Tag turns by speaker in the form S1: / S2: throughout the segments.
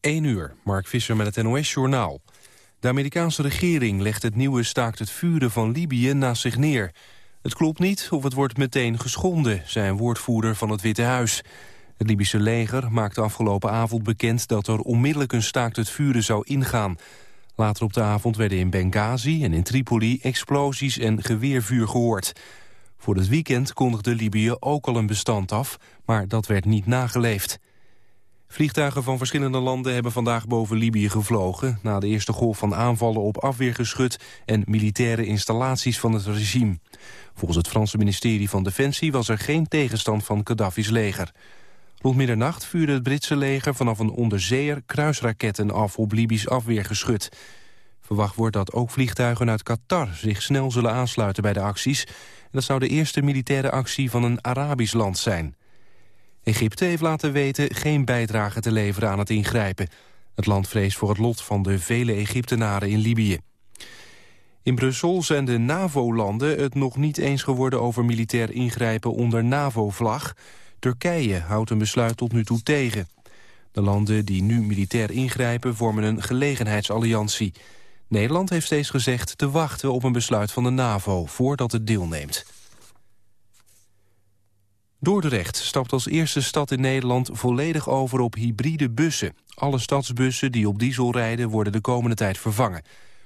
S1: 1 uur, Mark Visser met het NOS-journaal. De Amerikaanse regering legt het nieuwe staakt het vuren van Libië naast zich neer. Het klopt niet of het wordt meteen geschonden, zei een woordvoerder van het Witte Huis. Het Libische leger maakte afgelopen avond bekend dat er onmiddellijk een staakt het vuren zou ingaan. Later op de avond werden in Benghazi en in Tripoli explosies en geweervuur gehoord. Voor het weekend kondigde Libië ook al een bestand af, maar dat werd niet nageleefd. Vliegtuigen van verschillende landen hebben vandaag boven Libië gevlogen... na de eerste golf van aanvallen op afweergeschut... en militaire installaties van het regime. Volgens het Franse ministerie van Defensie was er geen tegenstand van Gaddafi's leger. Rond middernacht vuurde het Britse leger vanaf een onderzeeër kruisraketten af op Libisch afweergeschut. Verwacht wordt dat ook vliegtuigen uit Qatar zich snel zullen aansluiten bij de acties. En dat zou de eerste militaire actie van een Arabisch land zijn. Egypte heeft laten weten geen bijdrage te leveren aan het ingrijpen. Het land vreest voor het lot van de vele Egyptenaren in Libië. In Brussel zijn de NAVO-landen het nog niet eens geworden over militair ingrijpen onder NAVO-vlag. Turkije houdt een besluit tot nu toe tegen. De landen die nu militair ingrijpen vormen een gelegenheidsalliantie. Nederland heeft steeds gezegd te wachten op een besluit van de NAVO voordat het deelneemt. Dordrecht stapt als eerste stad in Nederland volledig over op hybride bussen. Alle stadsbussen die op diesel rijden worden de komende tijd vervangen.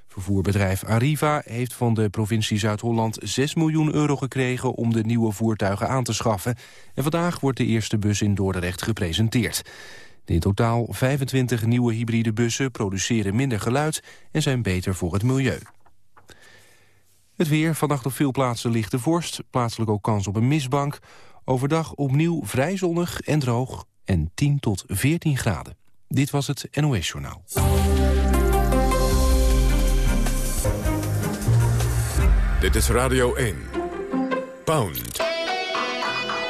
S1: Vervoerbedrijf Arriva heeft van de provincie Zuid-Holland 6 miljoen euro gekregen om de nieuwe voertuigen aan te schaffen. En vandaag wordt de eerste bus in Dordrecht gepresenteerd. in totaal 25 nieuwe hybride bussen produceren minder geluid en zijn beter voor het milieu. Het weer, vannacht op veel plaatsen lichte vorst, plaatselijk ook kans op een mistbank. Overdag opnieuw vrij zonnig en droog en 10 tot 14 graden. Dit was het NOS Journaal.
S2: Dit is Radio 1. Pound.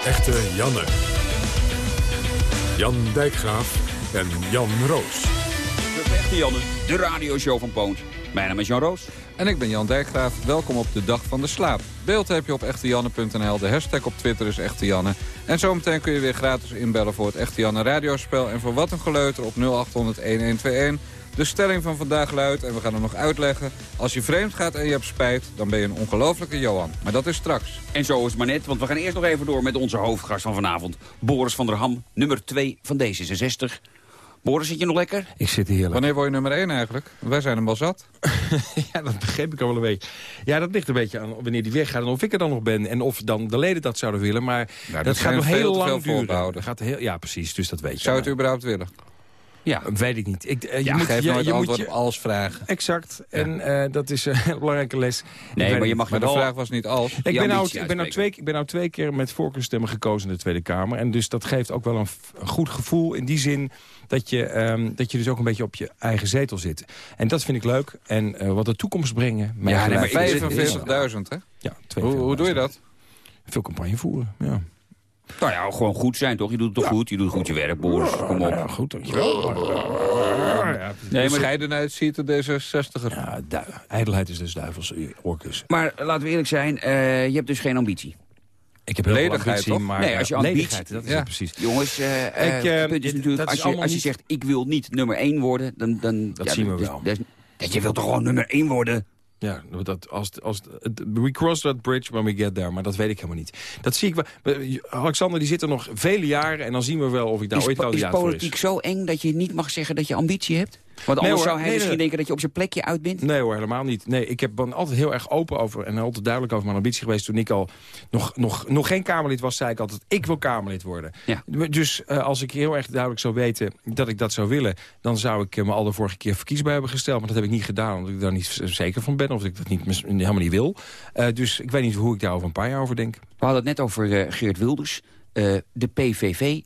S2: Echte Janne. Jan Dijkgraaf en Jan Roos.
S3: De Echte Janne, de radioshow van Pound. Mijn naam is Jan Roos.
S4: En ik ben Jan Dijkgraaf. Welkom op de Dag van de Slaap. Beeld heb je op echtejanne.nl. De hashtag op Twitter is Echte Janne. En zometeen kun je weer gratis inbellen voor het Echte Janne radiospel. En voor wat een geleuter op 0800-1121. De stelling van vandaag luidt, en we gaan hem nog uitleggen... als je vreemd gaat en je hebt spijt, dan ben je een ongelofelijke Johan. Maar dat is straks.
S3: En zo is het maar net, want we gaan eerst nog even door met onze hoofdgast van vanavond. Boris van der Ham, nummer 2 van D66. Boris, zit je nog lekker?
S5: Ik zit heerlijk.
S4: Wanneer word je nummer 1 eigenlijk? Wij zijn hem wel zat.
S5: ja, dat begreep ik al wel een beetje. Ja, dat ligt een beetje aan wanneer die weggaat en of ik er dan nog ben. En of dan de leden dat zouden willen. Maar
S4: nou,
S5: dat, gaat nog heel lang duren.
S4: Dat
S5: gaat heel, ja, precies. Dus dat weet je.
S4: Zou het überhaupt willen?
S5: Ja. Weet ik niet. Ik, uh, je
S4: ja,
S5: moet,
S4: geef
S5: je,
S4: nooit
S5: je
S4: antwoord
S5: moet
S4: op alles vragen.
S5: Exact. Ja. En uh, dat is een belangrijke les.
S3: Nee, maar je mag
S4: maar de vraag was niet als.
S5: Ik ben, nou, ik, ben nou twee, ik ben nou twee keer met voorkeurstemmen gekozen in de Tweede Kamer. En dus dat geeft ook wel een, een goed gevoel in die zin... Dat je, um, dat je dus ook een beetje op je eigen zetel zit. En dat vind ik leuk. En uh, wat de toekomst brengen...
S4: Ja, nee, maar 45.000, hè?
S5: Ja,
S4: hoe, hoe doe je dat?
S5: Veel campagne voeren, ja.
S3: Nou ja, gewoon goed zijn, toch? Je doet het toch ja. goed? Je doet goed je werk, Boris. Kom op.
S5: Ja, goed, dankjewel.
S4: Ja, nee, maar scheidenheid ziet er D66er.
S5: Ja, ijdelheid is dus duivels orkus.
S3: Maar laten we eerlijk zijn, uh, je hebt dus geen ambitie.
S5: Ik heb heel
S4: ledigheid,
S5: ambitie,
S4: toch?
S5: maar
S3: nee, als je ambitie,
S5: dat is
S4: ja.
S5: het precies.
S3: Jongens, uh, ik, uh, punt is natuurlijk, als, je, als je zegt, ik wil niet nummer 1 worden, dan... dan
S5: dat
S3: ja,
S5: zien we
S3: dus,
S5: wel.
S3: Dus, dus, je wilt toch gewoon nummer 1 worden?
S5: Ja, dat, als, als, we cross that bridge when we get there. Maar dat weet ik helemaal niet. Dat zie ik wel. Alexander die zit er nog vele jaren. En dan zien we wel of ik daar
S3: is,
S5: ooit kandidaat voor is.
S3: Is politiek zo eng dat je niet mag zeggen dat je ambitie hebt? Want anders
S5: nee,
S3: zou hij
S5: nee,
S3: misschien
S5: nee.
S3: denken dat je op zijn plekje uit bent?
S5: Nee hoor, helemaal niet. Nee, ik heb, ben altijd heel erg open over en altijd duidelijk over mijn ambitie geweest. Toen ik al nog, nog, nog geen Kamerlid was, zei ik altijd, ik wil Kamerlid worden.
S3: Ja.
S5: Dus uh, als ik heel erg duidelijk zou weten dat ik dat zou willen... dan zou ik me al de vorige keer verkiesbaar hebben gesteld. Maar dat heb ik niet gedaan, omdat ik daar niet zeker van ben. Of ik dat niet, helemaal niet wil. Uh, dus ik weet niet hoe ik daar over een paar jaar over denk.
S3: We hadden het net over uh, Geert Wilders, de PVV.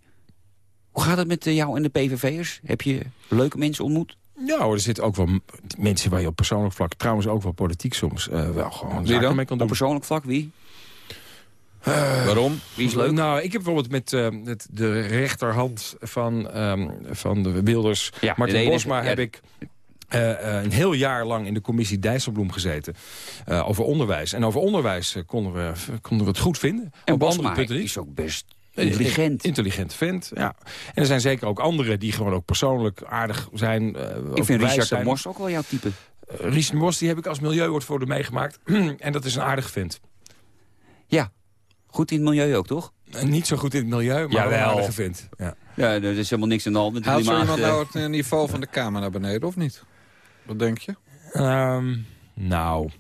S3: Hoe gaat het met jou en de PVV'ers? Heb je leuke mensen ontmoet?
S5: Ja, er zitten ook wel mensen waar je op persoonlijk vlak... trouwens ook wel politiek soms uh, wel gewoon
S3: Wie
S5: zaken mee kan doen.
S3: Op persoonlijk vlak, wie?
S5: Uh,
S3: Waarom? Wie is leuk?
S5: Nou, ik heb bijvoorbeeld met uh, het, de rechterhand van, um, van de Wilders...
S3: Ja,
S5: Martin Bosma heb ik... Uh, uh, een heel jaar lang in de commissie Dijsselbloem gezeten. Uh, over onderwijs. En over onderwijs konden, we, konden we het goed vinden.
S3: En
S5: Op
S3: Bosma
S5: andere punten
S3: is ook best Intelligent.
S5: Intelligent vent, ja. En er zijn zeker ook anderen die gewoon ook persoonlijk aardig zijn. Uh,
S3: ik vind Richard de Mos ook wel jouw type.
S5: Uh, Richard de Mos die heb ik als milieuwoordvoerder meegemaakt. en dat is een aardig vent.
S3: Ja, goed in het milieu ook, toch?
S5: Uh, niet zo goed in het milieu, maar wel een aardige vent. Ja.
S3: ja, er is helemaal niks aan de hand met
S4: Haalt zo iemand nou het niveau van de Kamer naar beneden, of niet? Wat denk je?
S5: Um, nou...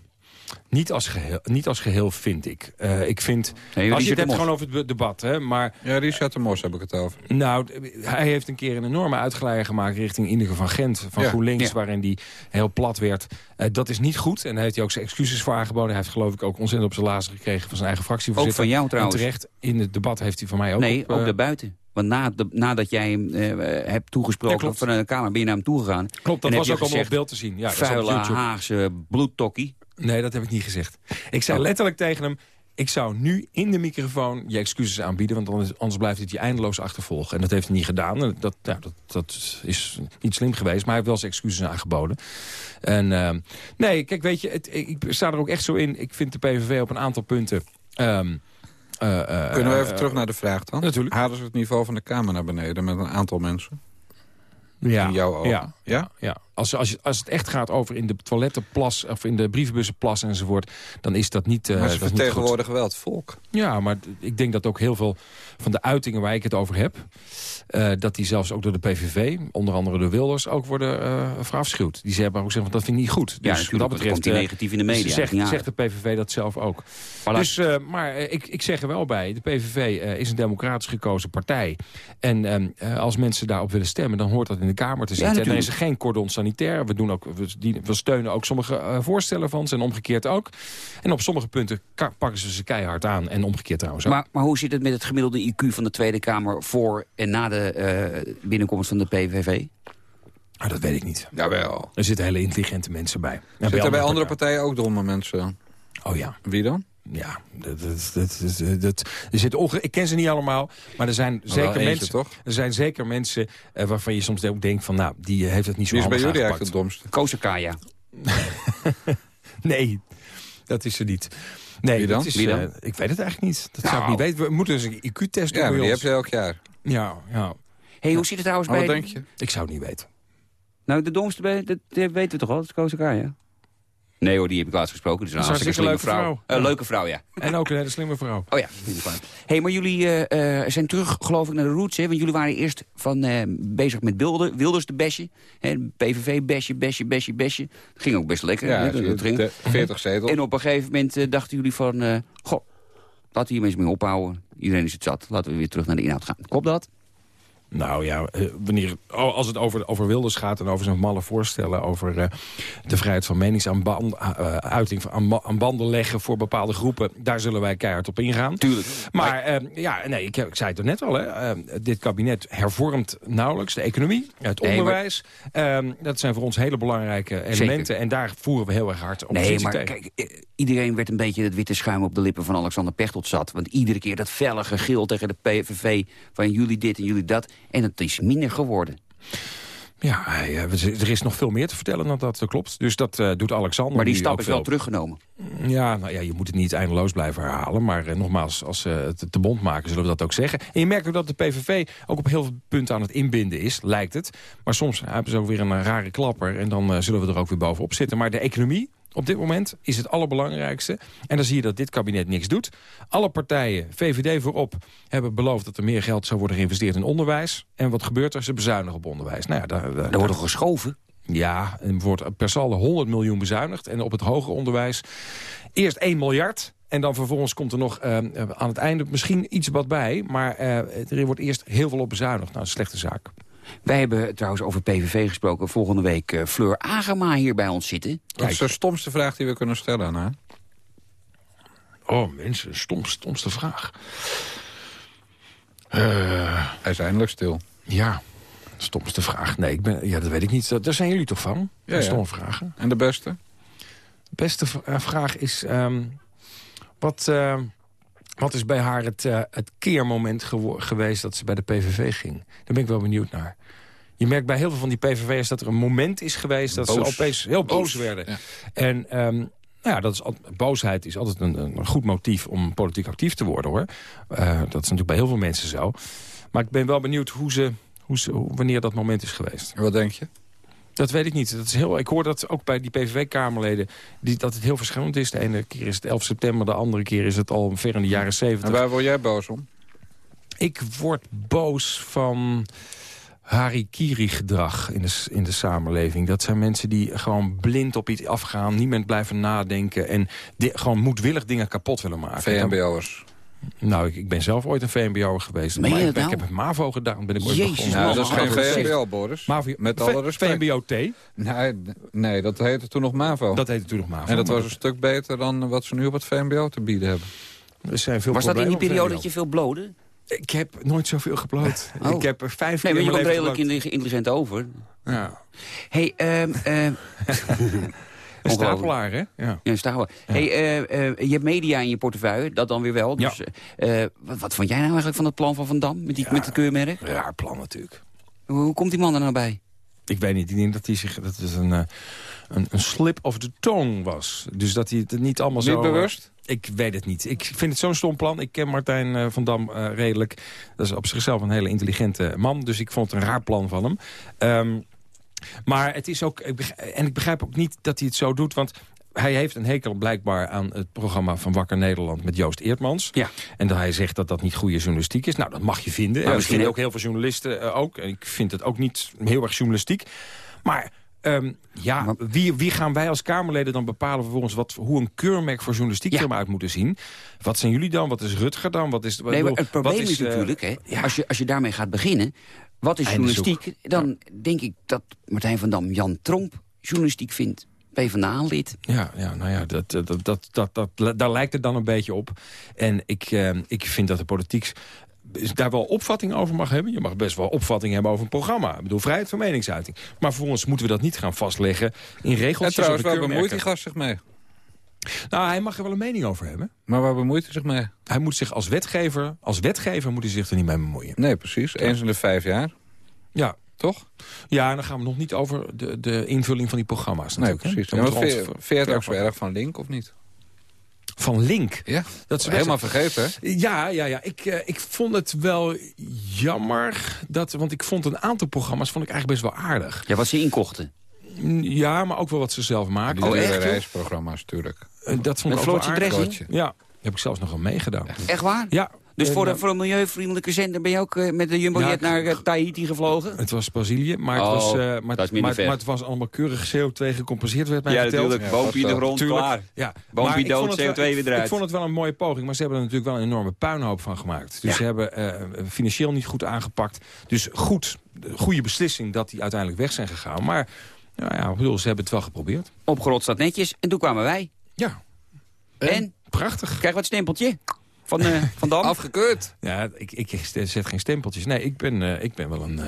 S5: Niet als geheel, niet als geheel vind ik. Uh, ik vind,
S3: nee,
S5: als je het hebt gewoon over het debat, hè, maar...
S4: Ja, Richard de Mos heb ik het over.
S5: Nou, hij heeft een keer een enorme uitglijder gemaakt richting Ineke van Gent van ja. GroenLinks, ja. waarin die heel plat werd. Uh, dat is niet goed en daar heeft hij ook zijn excuses voor aangeboden. Hij heeft geloof ik ook ontzettend op zijn lazen gekregen van zijn eigen fractievoorzitter.
S3: Ook van jou trouwens.
S5: En terecht, in het debat heeft hij van mij ook
S3: Nee,
S5: op,
S3: ook
S5: uh,
S3: daarbuiten. Want na de, nadat jij hem uh, hebt toegesproken
S5: Ja,
S3: van de Kamer, ben je naar hem toegegaan.
S5: Klopt, dat was ook
S3: je
S5: allemaal op beeld te zien. Ja, dat is op
S3: Vuile. Haagse bloedtokkie.
S5: Nee, dat heb ik niet gezegd. Ik zei
S3: Oh.
S5: letterlijk tegen hem... ik zou nu in de microfoon je excuses aanbieden... want anders, blijft het je eindeloos achtervolgen. En dat heeft hij niet gedaan. Dat, ja, dat, dat is niet slim geweest, maar hij heeft wel zijn excuses aangeboden. En ehm, nee, kijk, weet je, het, ik sta er ook echt zo in. Ik vind de PVV op een aantal punten... ehm, eh, eh,
S4: Kunnen we
S5: eh,
S4: even terug naar de vraag dan?
S5: natuurlijk.
S4: Halen ze het niveau van de Kamer naar beneden met een aantal mensen?
S5: ja,
S4: in jouw ogen?
S5: Ja,
S4: Ja?
S5: ja. Als, als, je- als het echt gaat over in de toilettenplas... of in de brievenbussenplas enzovoort... dan is dat niet, eh
S4: maar ze
S5: dat is niet goed.
S4: vertegenwoordigen wel het volk.
S5: Ja, maar ik denk dat ook heel veel van de uitingen waar ik het over heb... eh, dat die zelfs ook door de PVV, onder andere door Wilders... ook worden eh verafschuwd. Die zeggen ook zeggen, van, dat vind ik niet goed.
S3: Ja,
S5: Dus wat dat betreft
S3: komt
S5: eh,
S3: negatief in de media.
S5: zegt,
S3: Ja.
S5: zegt de PVV dat zelf ook.
S3: Voilà.
S5: Dus, eh, maar eh, ik, ik zeg er wel bij, de PVV eh, is een democratisch gekozen partij. En ehm, eh, als mensen daarop willen stemmen, dan hoort dat in de Kamer te zitten. en er er geen cordon sanitair. We, doen ook, we, we steunen ook sommige eh, voorstellen van ze en omgekeerd ook. En op sommige punten pakken ze ze keihard aan. En omgekeerd trouwens ook.
S3: Maar, maar hoe zit het met het gemiddelde IQ van de Tweede Kamer... voor en na de eh, binnenkomst van de PVV?
S5: Ah, dat weet ik niet.
S4: Jawel.
S5: Er zitten hele intelligente mensen bij. Ja,
S4: Zitten bij andere
S5: partijen.
S4: partijen ook domme mensen?
S5: Oh ja,
S4: Wie dan?
S5: Ja. Dat, dat, dat, dat, dat- er zit onge ik ken ze niet allemaal, maar er zijn
S4: Maar
S5: zeker
S4: eentje,
S5: mensen...
S4: toch?
S5: Er zijn zeker mensen eh, waarvan je soms ook denkt van... nou, die eh, heeft het niet zo
S4: Wie is bij
S5: handig
S4: jullie eigenlijk
S5: aangepakt.
S4: het domste?
S3: Kozakaya.
S5: Nee, dat is er niet. Nee,
S4: Wie dan?
S5: Dat is,
S3: Wie dan?
S5: eh, ik weet het eigenlijk niet. Dat zou ik
S4: Nou.
S5: niet weten. We moeten dus een IQ-test doen
S4: Ja, die
S5: ons.
S4: heb je elk jaar.
S5: Ja, ja,
S3: hey, hoe zit het trouwens
S4: Maar
S3: bij...
S4: wat denk je?
S5: ik zou het niet weten.
S3: Nou, de domste, bij, dat, dat weten we toch al, dat is Kozakaya? Nee hoor, die heb ik laatst gesproken. Dus een
S5: Dat is een
S3: hartstikke slimme
S5: hartstikke
S3: vrouw.
S5: leuke
S3: Eh, leuke vrouw, ja.
S5: En ook een hele slimme vrouw.
S3: Oh ja, hey, maar jullie eh, eh, zijn terug, geloof ik, naar de roots. Hè? Want jullie waren eerst van, bezig met Wilde, Wilders de besje. Hè? PVV, besje, besje, besje, besje. Ging ook best lekker.
S4: Ja,
S3: hè? Dat- dat ging.
S4: de 40 zetels.
S3: En op een gegeven moment dachten jullie van... goh, laten we hier eens mee ophouden. Iedereen is het zat. Laten we weer terug naar de inhoud gaan. Klopt dat?
S5: Nou ja, eh, wanneer, oh, als het over, over Wilders gaat en over zijn malle voorstellen... over eh, de vrijheid van meningsuiting aan, ba- aan banden leggen voor bepaalde groepen... daar zullen wij keihard op ingaan.
S3: Tuurlijk.
S5: Maar eh, ja, nee, ik, ik zei het er net al. Hè, eh, dit kabinet hervormt nauwelijks de economie, het
S3: Nee,
S5: onderwijs. Ehm, dat zijn voor ons hele belangrijke elementen. En daar voeren we heel erg hard op
S3: Nee, maar kijk, eh, iedereen werd een beetje het witte schuim op de lippen van Alexander Pechtold zat. Want iedere keer dat felle gegil tegen de PVV van jullie dit en jullie dat. En het is minder geworden.
S5: Ja, eh, er is nog veel meer te vertellen dan dat, dat klopt. Dus dat eh, doet Alexander
S3: Maar die stap is wel
S5: veel.
S3: teruggenomen.
S5: Ja, nou ja, je moet het niet eindeloos blijven herhalen. Maar eh, nogmaals, als ze het te bond maken, zullen we dat ook zeggen. En je merkt ook dat de PVV ook op heel veel punten aan het inbinden is, lijkt het. Maar soms hebben ze ook weer een rare klapper. En dan eh, zullen we er ook weer bovenop zitten. Maar de economie op dit moment is het allerbelangrijkste. En dan zie je dat dit kabinet niks doet. Alle partijen, VVD voorop, hebben beloofd dat er meer geld zou worden geïnvesteerd in onderwijs. En wat gebeurt er? Ze bezuinigen op onderwijs. Nou ja, daar, daar-
S3: Er wordt geschoven.
S5: ja, er wordt per saldo 100 miljoen bezuinigd. En op het hoger onderwijs eerst 1 miljard. En dan vervolgens komt er nog eh, aan het einde misschien iets wat bij. Maar eh, er wordt eerst heel veel op bezuinigd. Nou, een slechte zaak.
S3: Wij hebben trouwens over PVV gesproken. Volgende week eh, Fleur Agema hier bij ons zitten.
S4: Dat is de stomste vraag die we kunnen stellen aan haar.
S5: Oh, mensen, stom, stomste vraag.
S4: Hij is eindelijk stil.
S5: Ja, stomste vraag. Nee, ik ben, ja, dat weet ik niet. Dat- Daar zijn jullie toch van?
S4: Ja.
S5: Stomme vragen.
S4: En de beste?
S5: De beste eh, vraag is... ehm, wat, eh, wat is bij haar het, eh, het keermoment geweest dat ze bij de PVV ging? Daar ben ik wel benieuwd naar. Je merkt bij heel veel van die PVV'ers dat er een moment is geweest... dat
S4: Boos.
S5: ze opeens heel boos,
S4: Boos,
S5: werden.
S4: ja.
S5: En ehm, Nou ja, dat is, boosheid is altijd een, een goed motief om politiek actief te worden, hoor. Eh, dat is natuurlijk bij heel veel mensen zo. Maar ik ben wel benieuwd hoe ze, hoe ze, hoe- wanneer dat moment is geweest.
S4: Wat denk je?
S5: Dat weet ik niet. Dat is heel, ik hoor dat ook bij die PVV-Kamerleden... Die, dat het heel verschillend is. De ene keer is het 11 september, de andere keer is het al ver in de jaren
S4: En
S5: 70.
S4: waar word jij boos om?
S5: Ik word boos van harikiri-gedrag in de, in de samenleving. Dat zijn mensen die gewoon blind op iets afgaan... niet meer blijven nadenken... en gewoon moedwillig dingen kapot willen maken.
S4: VMBO'ers.
S5: Nou, ik, ik ben zelf ooit een VMBO geweest. Maar ik, ben- ik
S3: nou?
S5: heb het MAVO gedaan, ben ik ooit
S3: Jezus,
S5: begonnen.
S4: Nou, dat is geen VMBO, Boris.
S5: MAVO,
S4: Met alle respect.
S5: VMBO-T,
S4: Nee, nee, dat heette toen nog MAVO.
S5: dat heette toen nog MAVO.
S4: en dat
S5: maar
S4: was een stuk beter dan wat ze nu op het VMBO te bieden hebben.
S5: er zijn veel
S3: Was dat in die periode dat je veel blode?
S5: Ik heb nooit zoveel gebloot.
S3: Oh.
S5: Ik heb er vijf
S3: Nee,
S5: keer
S3: maar je komt redelijk in- intelligent over.
S5: Ja.
S3: hey, ehm ehm
S5: Een stapelaar, hè? Ja.
S3: Ja, sta wel. Hey, eh, eh, je hebt media in je portefeuille, dat dan weer wel. Dus, eh, wat, wat vond jij nou eigenlijk van het plan van Van Dam met, die, met het keurmerk?
S5: Raar plan natuurlijk.
S3: Hoe, hoe komt die man er nou bij?
S5: Ik weet niet, ik denk dat hij zich dat het een, een, een slip of the tongue was. Dus dat hij het niet allemaal zo...
S4: Niet bewust?
S5: Ik weet het niet. Ik vind het zo'n stom plan. Ik ken Martijn van Dam redelijk. Dat is op zichzelf een hele intelligente man. Dus ik vond het een raar plan van hem. Ehm, maar het is ook... ik En ik begrijp ook niet dat hij het zo doet. Want hij heeft een hekel blijkbaar aan het programma van Wakker Nederland... met Joost Eertmans.
S3: Ja.
S5: En dat hij zegt dat dat niet goede journalistiek is. Nou, dat mag je vinden.
S3: Maar
S5: En
S3: misschien
S5: ook heel veel journalisten eh, ook. En ik vind het ook niet heel erg journalistiek. Maar... ehm, ja, wie, wie gaan wij als Kamerleden dan bepalen vervolgens wat, hoe een keurmerk voor journalistiek
S3: Ja.
S5: er maar uit moeten zien? Wat zijn jullie dan? Wat is Rutger dan? Wat is,
S3: Nee,
S5: bedoel,
S3: het probleem is,
S5: eh,
S3: natuurlijk, hè,
S5: ja.
S3: als, je, als je daarmee gaat beginnen... wat is journalistiek? Dan denk ik dat Martijn van Dam Jan Tromp journalistiek vindt. PvdA-lid.
S5: Ja, ja, nou ja, dat, dat, dat, dat, dat, daar lijkt het dan een beetje op. En ik, eh, ik vind dat de politiek daar wel opvatting over mag hebben. Je mag best wel opvatting hebben over een programma. Ik bedoel, vrijheid van meningsuiting. Maar vervolgens moeten we dat niet gaan vastleggen in
S4: En
S5: regeltjes.
S4: trouwens, waar bemoeit die
S5: keurmerken.
S4: gast zich mee?
S5: Nou, hij mag er wel een mening over hebben.
S4: Maar waar bemoeit hij zich mee?
S5: Hij moet zich als wetgever, als wetgever moet hij zich er niet mee bemoeien.
S4: Nee, precies. Eens in de vijf jaar.
S5: Ja,
S4: Toch?
S5: Ja, en dan gaan we nog niet over de, de invulling van die programma's
S4: Nee,
S5: natuurlijk.
S4: precies. Ja, maar het ook zo erg van Link, of niet?
S5: Van Link.
S4: Ja,
S5: Dat is best-
S4: helemaal vergeten, hè?
S5: Ja, ja, ja. Ik, eh, ik vond het wel jammer. Dat, want ik vond een aantal programma's vond ik eigenlijk best wel aardig.
S3: Ja, wat ze inkochten.
S5: Ja, maar ook wel wat ze zelf maken.
S4: Die
S3: Oh, echt,
S4: reisprogramma's, natuurlijk.
S5: Eh, dat vond
S3: Met
S5: ik ook wel
S3: Floortje
S5: aardig.
S3: Dressing?
S4: Floortje.
S5: Ja, daar heb ik zelfs nog wel meegedaan.
S3: Echt waar?
S5: Ja.
S3: Dus
S5: En,
S3: voor,
S5: eh,
S3: een, voor een milieuvriendelijke zender ben je ook eh, met de Jumbojet
S5: Ja,
S3: naar eh, Tahiti gevlogen?
S5: Het was Brazilië, maar het,
S3: Oh,
S5: was, eh, maar, het was allemaal keurig CO2 gecompenseerd, werd mij verteld.
S4: Ja, Boompje in de grond,
S5: Tuurlijk.
S3: klaar.
S5: Ja.
S3: Boompje
S5: Maar ik
S3: dood,
S5: vond het wel-
S3: CO2 weer eruit.
S5: Ik vond het wel een mooie poging, maar ze hebben er natuurlijk wel een enorme puinhoop van gemaakt. Dus
S3: Ja.
S5: ze hebben eh, financieel niet goed aangepakt. Dus goed, goede beslissing dat die uiteindelijk weg zijn gegaan. Maar nou ja, bedoel, ze hebben het wel geprobeerd.
S3: Opgerot staat netjes. En toen kwamen wij.
S5: Ja,
S3: En?
S5: prachtig.
S3: Krijg wat stempeltje van, eh van Dam.
S4: Afgekeurd.
S5: Ja, ik, ik zet geen stempeltjes. Nee, ik ben, eh, ik ben wel een, eh,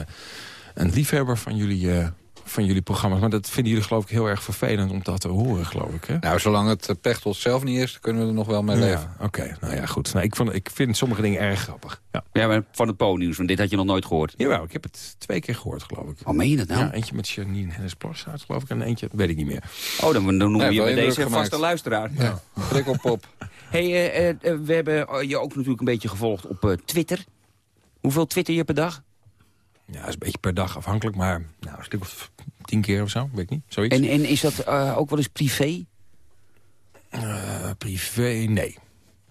S5: een liefhebber van jullie, eh, van jullie programma's. Maar dat vinden jullie geloof ik heel erg vervelend om dat te horen, geloof ik. Hè?
S4: Nou, zolang het eh, Pechtold zelf niet is, kunnen we er nog wel mee leven.
S5: Ja, Oké, nou ja, goed. Nou, ik, vond, ik vind sommige dingen erg grappig. Ja.
S3: Ja, maar van het Po-nieuws, want dit had je nog nooit gehoord.
S5: Jawel, ik heb het twee keer gehoord, geloof ik.
S3: Oh, meen je dat nou?
S5: Ja, eentje met Janine Hennis Plassaert, geloof ik. En eentje, weet ik niet meer.
S3: Oh, dan, dan noem
S4: Nee,
S3: je
S4: wel
S3: bij deze
S4: gemaakt.
S3: vaste luisteraar.
S4: Ja. Prikkelpop.
S3: Hey, eh, eh, we hebben je ook natuurlijk een beetje gevolgd op eh, Twitter. Hoeveel twitter je per dag?
S5: Ja, dat is een beetje per dag afhankelijk. Maar nou, een stuk of tien keer of zo, weet ik niet. Zoiets.
S3: En, en is dat eh, ook wel eens privé?
S5: Eh, privé, nee.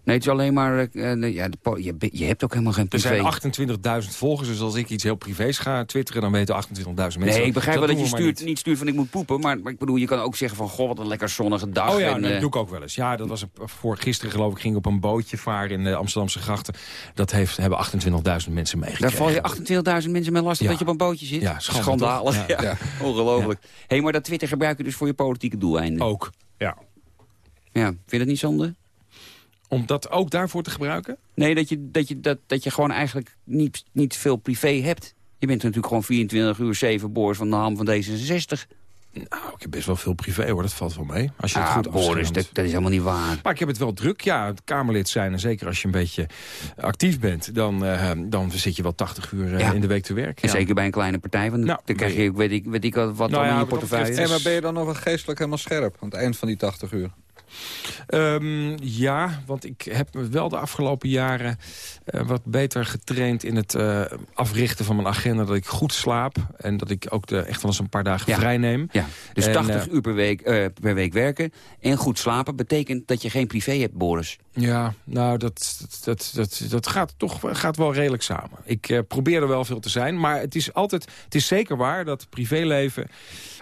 S3: Nee, het is alleen maar... eh, eh, ja, de je, je hebt ook helemaal geen
S5: Er
S3: privé.
S5: zijn 28.000 volgers, dus als ik iets heel privés ga twitteren... dan weten 28.000 mensen
S3: Nee, ik begrijp wel dat je stuurt,
S5: niet.
S3: niet. stuurt van ik moet poepen. Maar, maar ik bedoel, je kan ook zeggen van... Goh, wat een lekker zonnige dag.
S5: Oh ja,
S3: en,
S5: dat
S3: eh,
S5: doe ik ook wel eens. Ja, dat was voor gisteren geloof ik. ging op een bootje varen in de Amsterdamse grachten. Dat heeft, hebben 28.000 mensen
S3: Daar
S5: meegekregen.
S3: val je 28.000 mensen mee lastig
S5: Ja.
S3: dat je op een bootje zit.
S5: Ja,
S3: Schandalig. Ja.
S5: Ja.
S3: Ongelooflijk. Hé, maar dat Twitter gebruik je dus voor je politieke doeleinden.
S5: Ook, ja.
S3: Ja, vind je dat niet zonde?
S5: Om dat ook daarvoor te gebruiken?
S3: Nee, dat je, dat je, dat, dat je gewoon eigenlijk niet, niet veel privé hebt. Je bent natuurlijk gewoon 24 uur 7 boors van de ham van D66.
S5: Nou, ik heb best wel veel privé hoor, dat valt wel mee. Als je het
S3: Ah,
S5: goed
S3: Boris,
S5: afschermt.
S3: dat, dat is helemaal niet waar.
S5: Maar ik heb het wel druk. Ja, het Kamerlid zijn. En zeker als je een beetje actief bent. Dan, eh, dan zit je wel 80 uur eh,
S3: Ja.
S5: in de week te werken.
S3: En
S5: Ja.
S3: zeker bij een kleine partij. Want
S5: Nou,
S3: dan krijg je ook, weet ik, weet ik wat
S5: Nou
S3: dan
S5: ja,
S3: in je portefeuille is.
S4: maar ben je dan nog wel geestelijk helemaal scherp aan het eind van die 80 uur?
S5: Ehm, ja, want ik heb me wel de afgelopen jaren uh, wat beter getraind in het uh, africhten van mijn agenda. Dat ik goed slaap en dat ik ook de, echt wel eens een paar dagen
S3: Ja.
S5: vrij neem.
S3: Ja, dus
S5: En,
S3: 80
S5: eh,
S3: uur per week, eh, per week werken en goed slapen... betekent dat je geen privé hebt, Boris.
S5: Ja, nou, dat, dat, dat, dat, gaat toch gaat wel redelijk samen. Ik eh, probeer er wel veel te zijn, maar het is altijd, het is zeker waar dat privéleven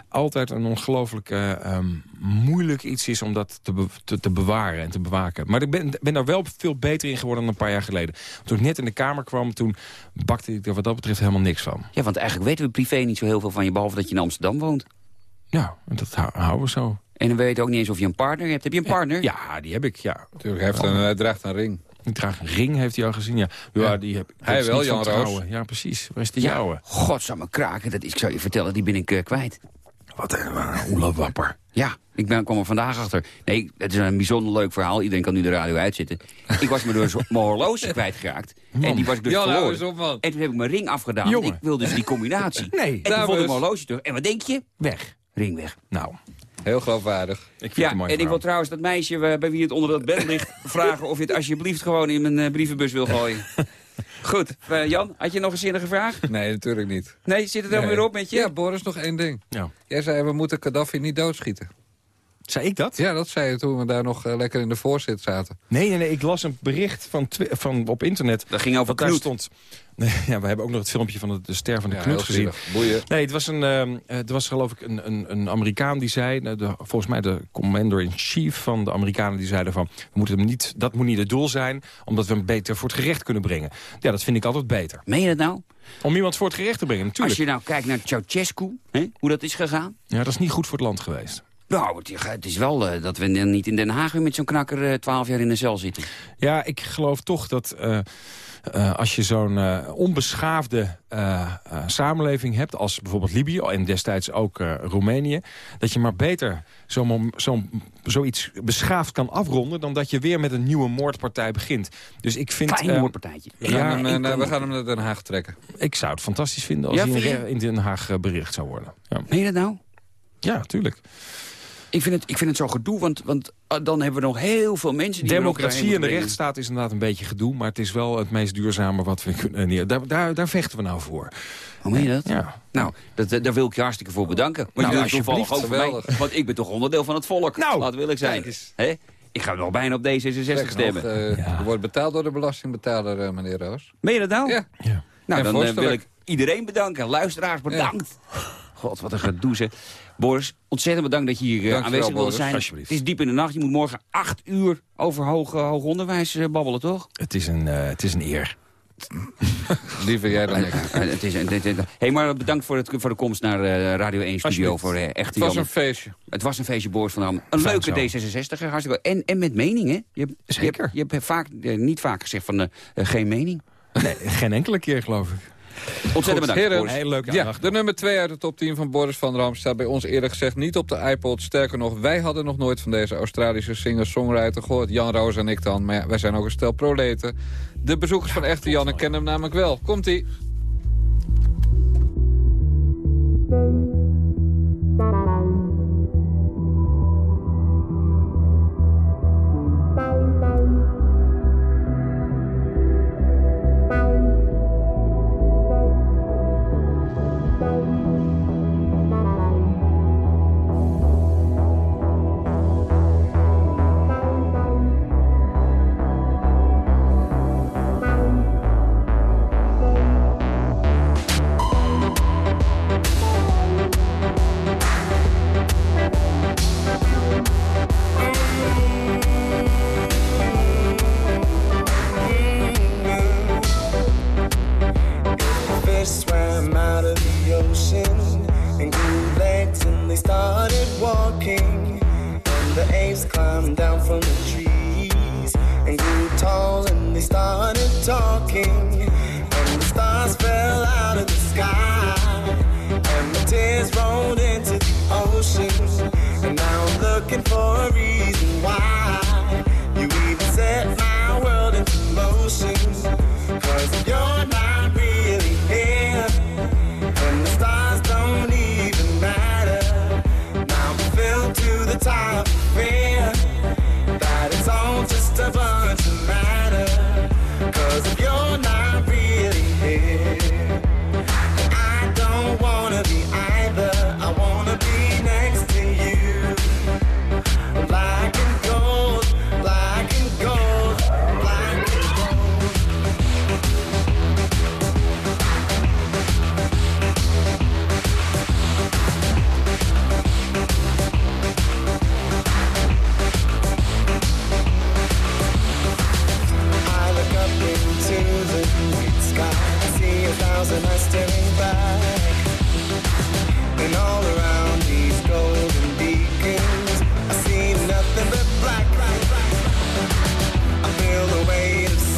S5: altijd een ongelooflijk eh, ehm, moeilijk iets is om dat te, be- te, te bewaren en te bewaken. Maar ik ben, ben daar wel veel beter in geworden dan een paar jaar geleden. Toen ik net in de kamer kwam, toen bakte ik er wat dat betreft helemaal niks van.
S3: Ja, want eigenlijk weten we privé niet zo heel veel van je... behalve dat je in Amsterdam woont.
S5: Nou, dat hou- houden we zo.
S3: En dan weet je ook niet eens of je een partner hebt. Heb je een partner?
S5: Ja, die heb ik, ja.
S4: Natuurlijk, hij, heeft een, hij draagt een ring.
S5: Ik draag een ring, heeft hij al gezien. Ja, ja,
S4: Ja.
S5: die heb ik.
S4: Hij wel, Jan Roos.
S5: Ja, precies. Waar is die
S3: Ja,
S5: jouwe?
S3: godsamme kraken. Dat is, ik zou je vertellen, die ben ik eh, kwijt.
S5: Wat een oelewapper.
S3: Ja, ik ben, kwam er vandaag achter. Nee, het is een bijzonder leuk verhaal. Iedereen kan nu de radio uitzetten. Ik was me door zo- mijn horloge kwijtgeraakt. En die was ik dus verloren.
S4: eens op, man.
S3: En toen heb ik mijn ring afgedaan.
S5: Jongen.
S3: Ik wil dus die combinatie.
S5: Nee,
S3: en toen vond ik mijn horloge terug. En wat denk je?
S5: Weg.
S3: Ring weg.
S5: Nou,
S4: Heel geloofwaardig.
S5: ik vind
S3: Ja,
S5: het een mooi
S3: en ik wil trouwens dat meisje eh, bij wie het onder dat bed ligt... vragen of je het alsjeblieft gewoon in mijn eh, brievenbus wil gooien. Goed, eh, Jan, had je nog een zinnige vraag?
S4: Nee, natuurlijk niet.
S3: Nee, zit het er
S4: Nee.
S3: weer op met je?
S4: Ja, Boris, nog één ding.
S5: Ja.
S4: Jij zei, we moeten Gaddafi niet doodschieten.
S5: Zei ik dat?
S4: Ja, dat zei je toen we daar nog eh, lekker in de voorzit zaten.
S5: Nee, nee, nee. Ik las een bericht van, van op internet.
S3: Dat ging over
S5: daar
S3: Knoet.
S5: stond... Nee, ja, we hebben ook nog het filmpje van de, de ster van de
S4: Ja,
S5: Knoet
S4: heel
S5: gezien.
S4: Boeien.
S5: Nee, het was, een, ehm, eh, het was geloof ik een, een, een Amerikaan die zei... De, volgens mij de commander-in-chief van de Amerikanen... die zeiden van, we moeten hem niet, dat moet niet het doel zijn... omdat we hem beter voor het gerecht kunnen brengen. Ja, dat vind ik altijd beter.
S3: Meen je dat nou?
S5: Om iemand voor het gerecht te brengen, natuurlijk.
S3: Als je nou kijkt naar Ceausescu, hè, hoe dat is gegaan...
S5: Ja, dat is niet goed voor het land geweest.
S3: Nou, het, het is wel eh, dat we dan niet in Den Haag weer met zo'n knakker eh, twaalf jaar in de cel zitten.
S5: Ja, ik geloof toch dat eh, eh, als je zo'n onbeschaafde eh, eh, samenleving hebt... als bijvoorbeeld Libië en destijds ook eh, Roemenië... dat je maar beter zo'n zo'n- zoiets beschaafd kan afronden... dan dat je weer met een nieuwe moordpartij begint. Dus ik vind...
S3: Klein
S5: eh,
S3: moordpartijtje.
S4: We gaan,
S5: Ja,
S4: hem, eh,
S3: kom-
S4: we gaan hem naar Den Haag trekken.
S5: ik zou het fantastisch vinden als
S3: Ja,
S5: hij in, Den Haag bericht zou worden. Ja,
S3: Meen je dat nou?
S5: ja tuurlijk.
S3: Ik vind het, ik vind het zo gedoe, want, want ah, dan hebben we nog heel veel mensen... die nog
S5: Democratie en de rechtsstaat is inderdaad een beetje gedoe... maar het is wel het meest duurzame wat we kunnen... neer- Daar, daar, daar vechten we nou voor.
S3: Hoe meen je dat?
S5: Ja.
S3: Nou, dat, dat- daar wil ik je hartstikke voor bedanken. Maar
S5: Nou,
S3: toevallig ook mij, want ik ben toch onderdeel van het volk.
S5: Nou,
S3: Laat wil ik zijn. Hè? Ik ga wel bijna op D66
S4: Sterker
S3: stemmen.
S4: nog, eh,
S5: Ja.
S4: Je wordt betaald door de belastingbetaler, eh, meneer Roos.
S3: Meen je dat nou?
S4: Ja.
S5: Ja.
S3: Nou,
S4: En
S3: dan eh, wil ik iedereen bedanken. Luisteraars, bedankt. God, wat een gedoe zeg. Boris, ontzettend bedankt dat je hier eh,
S4: Dankjewel,
S3: aanwezig wilde zijn. Het is diep in de nacht. Je moet morgen acht uur over hoog, eh, hoog onderwijs eh, babbelen, toch?
S5: Het is een, het is een eer.
S4: Liever jij dan ik.
S3: Het is, het, het- hey, maar bedankt voor, het, voor de komst naar eh, Radio 1 Studio voor eh, Echte
S4: Het was een feestje.
S3: Het was een feestje, Boris van Dam. Een
S5: Fijn
S3: leuke
S5: zo.
S3: D66, hartstikke En, en met mening, hè? Je
S5: Zeker.
S3: Je hebt, je hebt vaak, niet vaak gezegd van geen mening.
S5: Nee, geen enkele keer geloof ik.
S3: Ontzettend bedankt,
S4: heren.
S3: Boris.
S5: Heel leuke
S4: Ja, de nummer 2 uit de top 10 van Boris van Ram staat bij ons eerlijk gezegd niet op de iPod. Sterker nog, wij hadden nog nooit van deze Australische singer-songwriter gehoord. Jan Roos en ik dan, maar ja, wij zijn ook een stel proleten. De bezoekers van Echte Janne kennen hem namelijk wel. Komt-ie.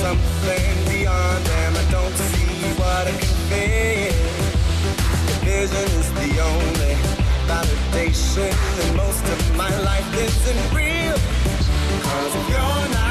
S6: something beyond them. I don't see what I can be. The Vision is the only validation, and most of my life isn't real. Cause if you're not.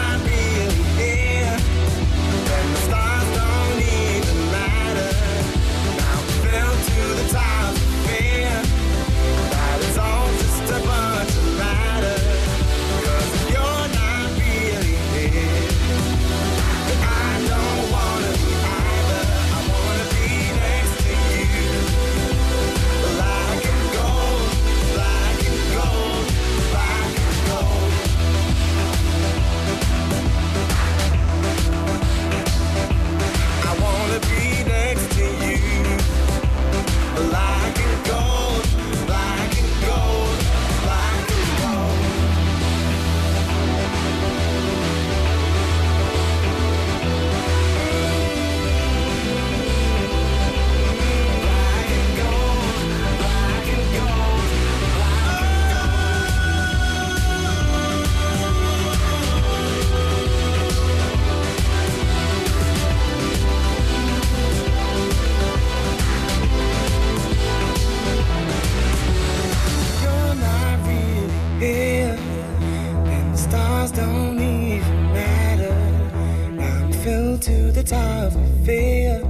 S6: To the fear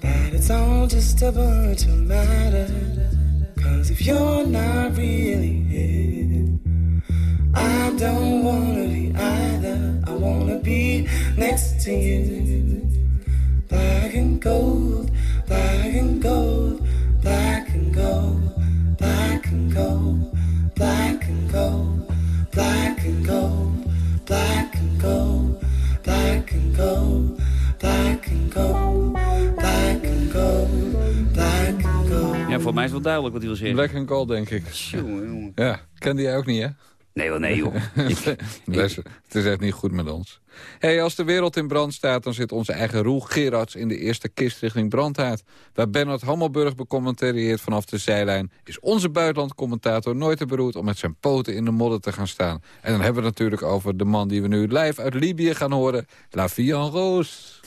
S6: that it's all just a bunch of matter. Cause if you're not really here, I don't wanna be either. I wanna be next to you. Black and gold, black and gold,
S3: wel duidelijk wat hij wil zeggen.
S4: Black gold, denk ik.
S3: Jongen.
S4: Ja, kende jij ook niet, hè?
S3: Nee, wel nee, joh.
S4: Het is echt niet goed met ons. Hey, als de wereld in brand staat, dan zit onze eigen Roel Gerards... in de eerste kist richting Brandhaat. Waar Bernard Hammelburg becommentarieert vanaf de zijlijn... is onze buitenlandcommentator nooit te beroerd... om met zijn poten in de modder te gaan staan. En dan hebben we het natuurlijk over de man die we nu live uit Libië gaan horen. La Vie en Rose.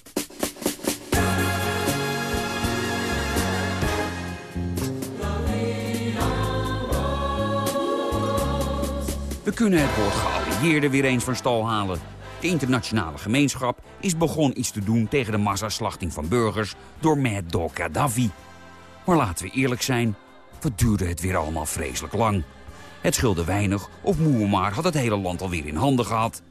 S3: We kunnen het woord geallieerden weer eens van stal halen. De internationale gemeenschap is begonnen iets te doen tegen de massaslachting van burgers door Mad Dog Gaddafi. Maar laten we eerlijk zijn, wat duurde het weer allemaal vreselijk lang. Het scheelde weinig of Muammar had het hele land alweer in handen gehad.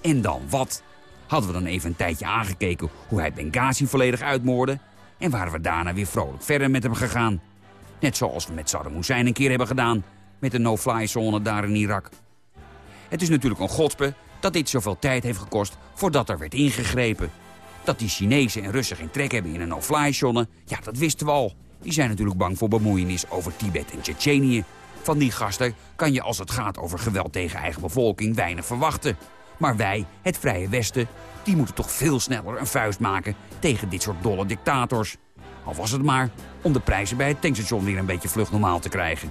S3: En dan wat? Hadden we dan even een tijdje aangekeken hoe hij Benghazi volledig uitmoordde... en waren we daarna weer vrolijk verder met hem gegaan. Net zoals we met Saddam Hussein een keer hebben gedaan... met de no-fly zone daar in Irak. Het is natuurlijk een godspe dat dit zoveel tijd heeft gekost voordat er werd ingegrepen. Dat die Chinezen en Russen geen trek hebben in een no-fly zone, ja, dat wisten we al. Die zijn natuurlijk bang voor bemoeienis over Tibet en Tsjetsjenië. Van die gasten kan je als het gaat over geweld tegen eigen bevolking weinig verwachten. Maar wij, het Vrije Westen, die moeten toch veel sneller een vuist maken tegen dit soort dolle dictators. Al was het maar om de prijzen bij het tankstation weer een beetje vlug normaal te krijgen.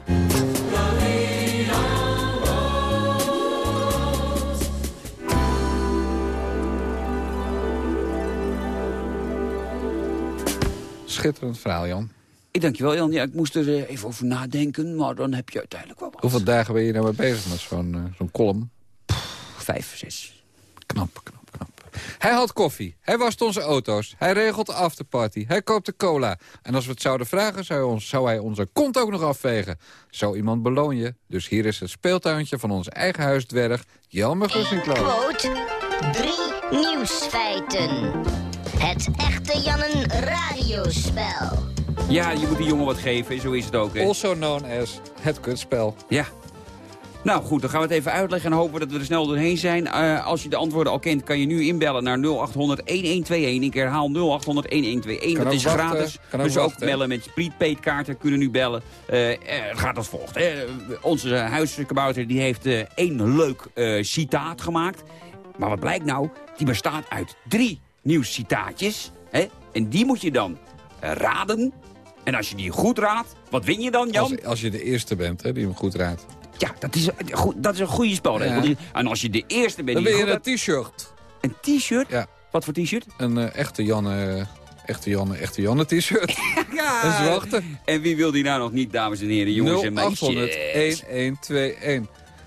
S4: Schitterend verhaal, Jan.
S3: Ik dankjewel, Jan. Ja, ik moest er eh, even over nadenken, maar dan heb je uiteindelijk wel wat.
S4: Hoeveel dagen ben je nou mee bezig met zo'n eh, zo'n column?
S3: Vijf, zes.
S4: Knap, knap, knap. Hij had koffie, hij wast onze auto's, hij regelt de afterparty, hij koopt de cola. En als we het zouden vragen, zou hij, ons, zou hij onze kont ook nog afvegen. Zo iemand beloon je. Dus hier is het speeltuintje van onze eigen huisdwerg, Jelmer Gussinkloot.
S7: Quote, drie nieuwsfeiten. Het echte Jannen radiospel.
S3: Ja, je moet die jongen wat geven, zo is het ook. Hè?
S4: Also known as het kutspel.
S3: Ja. Nou goed, dan gaan we het even uitleggen en hopen dat we er snel doorheen zijn. Eh, als je de antwoorden al kent, kan je nu inbellen naar 0800-1121. Ik herhaal 0800-1121, dat is
S4: wachten,
S3: gratis.
S4: kan ook
S3: dus ook bellen met je prepaid-kaarten kunnen nu bellen. Eh, eh, het gaat als volgt. Hè. Onze huiskabouter die heeft eh, één leuk eh, citaat gemaakt. Maar wat blijkt nou? Die bestaat uit drie nieuwscitaatjes. Hè? En die moet je dan eh, raden. En als je die goed raadt, wat win je dan, Jan?
S4: Als, als je de eerste bent, hè, die hem goed raadt.
S3: Ja, dat is, een- goed, dat is een goede spelregel.
S4: Ja.
S3: En als je de eerste bent
S4: Dan ben je een t-shirt.
S3: een t-shirt.
S4: Ja.
S3: Wat voor t-shirt?
S4: Een eh, echte Janne, Echte Janne, Echte Janne t-shirt.
S3: Ja.
S4: Dat is wachten.
S3: En wie wil die nou nog niet, dames en heren, jongens en meisjes?
S4: 0800 1121.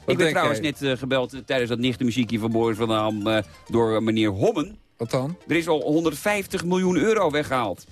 S4: Wat
S3: Ik ben trouwens
S4: jij?
S3: net eh, gebeld tijdens dat nichtenmuziekje van Boris van der Ham door meneer Hommen.
S4: Wat dan?
S3: Er is al 150 miljoen euro weggehaald.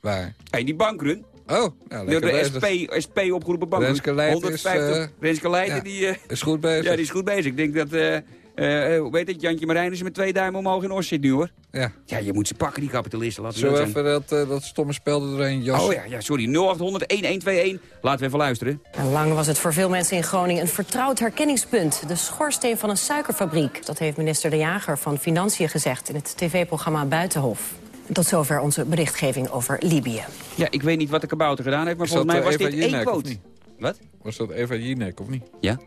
S4: Waar?
S3: Hey, die bankrun.
S4: Oh, nou, lekker
S3: de
S4: bezig.
S3: SP, SP opgeroepen bankrun.
S4: Renske Leijten is,
S3: 150.
S4: eh,
S3: Renske Leijten,
S4: ja.
S3: die, eh,
S4: Is goed bezig.
S3: ja, die is goed bezig. Ik denk dat, eh, eh, hoe weet het, Jantje Marijnissen met twee duimen omhoog in Os zit nu hoor.
S4: Ja.
S3: Ja, je moet ze pakken, die kapitalisten. Laten zijn.
S4: even dat, eh, dat stomme spel er doorheen jassen?
S3: Oh ja, ja, sorry. 0800 1121. Laten we even luisteren.
S8: En lang was het voor veel mensen in Groningen een vertrouwd herkenningspunt. De schoorsteen van een suikerfabriek. Dat heeft minister De Jager van Financiën gezegd... in het tv-programma Buitenhof. Tot zover onze berichtgeving over Libië.
S3: Ja, ik weet niet wat de kabouter gedaan heeft, maar
S4: Is
S3: volgens mij
S4: dat,
S3: was dit E-quote.
S4: niet?
S3: Wat?
S4: Was dat Eva Jinek, of niet?
S3: Ja.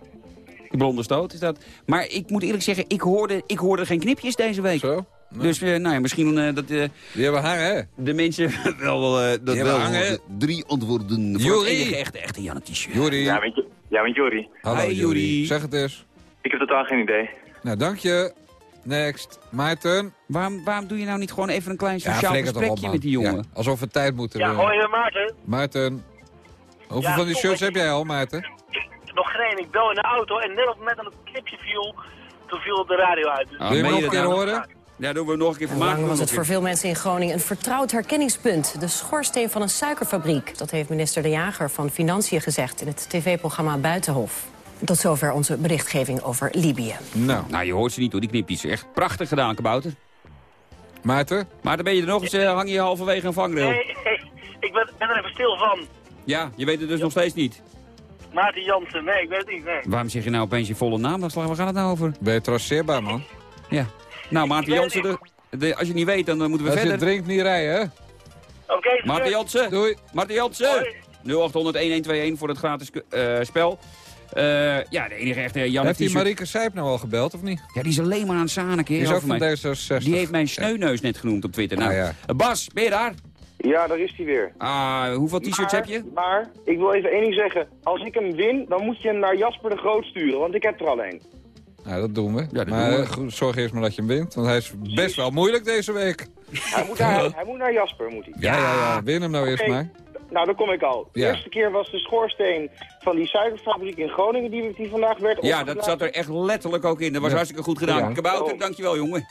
S3: Die blonde stoot is dat. Maar ik moet eerlijk zeggen, ik hoorde, ik hoorde geen knipjes deze week.
S4: Zo?
S3: Dus eh, nou ja, misschien eh, dat eh,
S4: Die hebben hangen, hè?
S3: de mensen wel, wel, eh, dat
S4: hebben
S3: wel
S4: hangen.
S3: drie antwoorden
S4: Juri.
S3: enige echte, echte Janne t-shirt.
S4: Juri.
S9: Ja, met, ja, met Jori.
S4: Hallo,
S3: Hi, Juri.
S4: Zeg het eens.
S9: Ik heb totaal geen idee.
S4: Nou, dank je. Next. Maarten.
S3: Waarom, waarom doe je nou niet gewoon even een klein sociaal
S4: op,
S3: gesprekje met die jongen?
S4: Ja, alsof we tijd moeten
S9: Ja, hoi uh, Maarten.
S4: Maarten. Hoeveel
S9: Ja,
S4: van die shirts heb jij al, Maarten?
S9: Nog geen, ik bel in de auto en net op het moment dat het knipje viel, toen viel de radio uit. Dus
S3: Ah,
S4: Wil je nog een keer
S3: nou?
S4: horen?
S3: Ja, doen we nog een keer
S8: lang
S3: maken.
S8: was het voor veel mensen in Groningen een vertrouwd herkenningspunt. De schoorsteen van een suikerfabriek. Dat heeft minister De Jager van Financiën gezegd... in het tv-programma Buitenhof. Tot zover onze berichtgeving over Libië.
S4: Nou,
S3: Nou, je hoort ze niet hoor, die knipjes. Echt prachtig gedaan, kabouter.
S4: Maarten.
S3: Maar dan ben je er nog eens, eh, hang je halverwege een vangrail.
S9: Nee, ik ben, ben er even stil van.
S3: Ja, je weet het dus nog steeds niet.
S9: Maarten Jansen, nee, ik weet het niet, nee.
S3: Waarom zeg je nou opeens je volle naam? Waar waar gaat het nou over?
S4: Ben je traceerbaar, man?
S3: Ja. Nou, Maarten Jansen, de, de- als je het niet weet, dan eh, moeten we
S4: Als je
S3: verder.
S4: drinkt, niet rijden, hè?
S9: Oké,
S3: Maarten Jansen,
S4: Doei.
S3: Maarten Jansen.
S9: Hoi.
S3: 0800-1121 voor het gratis eh, spel. Eh, ja, de enige echte Jan
S4: Heeft die. Marieke Sijp nou al gebeld, of niet?
S3: Ja, die is alleen maar aan het zaniken.
S4: Die is ook van
S3: mij.
S4: D66.
S3: Die heeft mijn sneuneus net genoemd op Twitter. Nou,
S4: Ah, ja.
S3: Bas, ben je daar?
S10: Ja, daar is hij weer.
S3: Ah, hoeveel t-shirts heb je?
S10: Maar, ik wil even één ding zeggen. Als ik hem win, dan moet je hem naar Jasper de Groot sturen, want ik heb er al een.
S4: Nou, dat doen we. maar
S3: doen we.
S4: eh, zorg eerst maar dat je hem wint, want hij is best wel moeilijk deze week.
S10: Hij moet naar, hij moet naar Jasper, moet hij.
S4: Ja, ja, ja. Win hem nou eerst maar.
S10: Nou, daar kom ik al. De
S4: Ja.
S10: eerste keer was de schoorsteen van die suikerfabriek in Groningen die, die vandaag werd
S3: Ja, dat zat er echt letterlijk ook in. Dat was
S4: Ja.
S3: hartstikke goed gedaan.
S4: Ja.
S3: Kabouter,
S10: Oh.
S3: dankjewel jongen.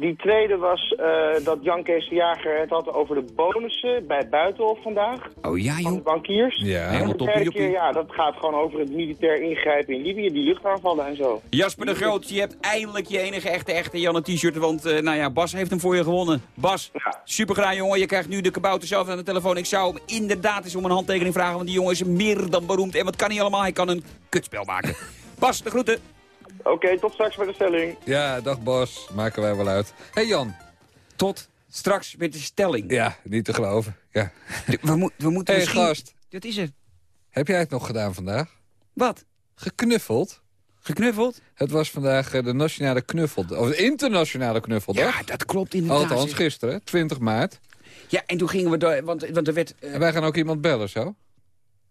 S10: Die tweede was eh, dat Jan Kees de Jager het had over de bonussen bij Buitenhof vandaag.
S3: Oh ja
S10: Van de
S3: joh.
S10: bankiers.
S4: Ja.
S10: En
S3: Helemaal
S10: de
S3: toppie,
S10: derde keer,
S3: joppie.
S10: ja, dat gaat gewoon over het militair ingrijpen in Libië, die luchtaanvallen en zo.
S3: Jasper de Groot, je hebt eindelijk je enige echte, echte Janne t-shirt. Want eh, nou ja, Bas heeft hem voor je gewonnen. Bas,
S10: Ja.
S3: super gedaan jongen. Je krijgt nu de kabouter zelf aan de telefoon. Ik zou hem inderdaad eens om een handtekening vragen. Want die jongen is meer dan beroemd. En wat kan hij allemaal? Hij kan een kutspel maken. Bas, de groeten.
S10: Oké, tot straks bij de stelling.
S4: Ja, dag Bas. Maken wij wel uit. hey Jan.
S3: Tot straks met de stelling.
S4: Ja, niet te geloven. Ja.
S3: We, moet- we moeten
S4: hey,
S3: misschien...
S4: gast.
S3: Dat is het.
S4: Heb jij het nog gedaan vandaag?
S3: Wat?
S4: Geknuffeld?
S3: Geknuffeld?
S4: Het was vandaag eh, de nationale knuffel... Of de internationale knuffeldag.
S3: Ja, dat klopt inderdaad.
S4: Althans, gisteren, 20 maart.
S3: Ja, en toen gingen we door, want, want er werd... eh,
S4: En wij gaan ook iemand bellen, zo.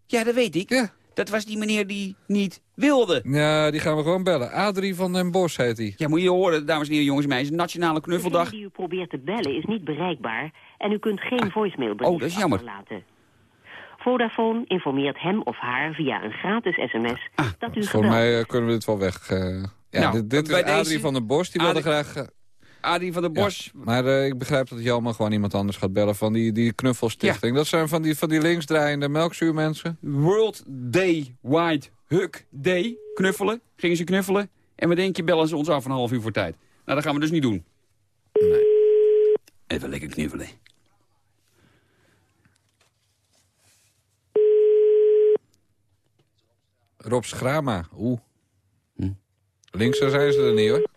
S3: ja, dat weet ik.
S4: Ja.
S3: Dat was die meneer die niet wilde.
S4: Ja, die gaan we gewoon bellen. Adrie van den Bos heet hij.
S3: Ja, moet je horen, dames en heren, jongens en meisjes. Nationale knuffeldag.
S11: Degene die u probeert te bellen is niet bereikbaar en u kunt geen voicemailbericht
S3: Oh, dat is jammer.
S11: achterlaten. Vodafone informeert hem of haar via een gratis sms dat u gebeld
S4: mij eh, kunnen we dit wel weg... eh, ja,
S3: Nou,
S4: dit, dit is
S3: bij
S4: Adrie
S3: deze-
S4: van den Bos. Die wilde
S3: Adrie-
S4: graag...
S3: Adrie van der
S4: ja.
S3: Bos.
S4: Maar eh, ik begrijp dat Jelma gewoon iemand anders gaat bellen van die, die knuffelstichting. Dat zijn van die, van die linksdraaiende melkzuurmensen.
S3: World Day Wide Hug Day. Knuffelen. Gingen ze knuffelen. En wat denk je, bellen ze ons af een half uur voor tijd. Nou, dat gaan we dus niet doen. Nee. Even lekker knuffelen.
S4: Rob Schrama. Oeh.
S3: Hm.
S4: Linkser zijn ze er niet hoor.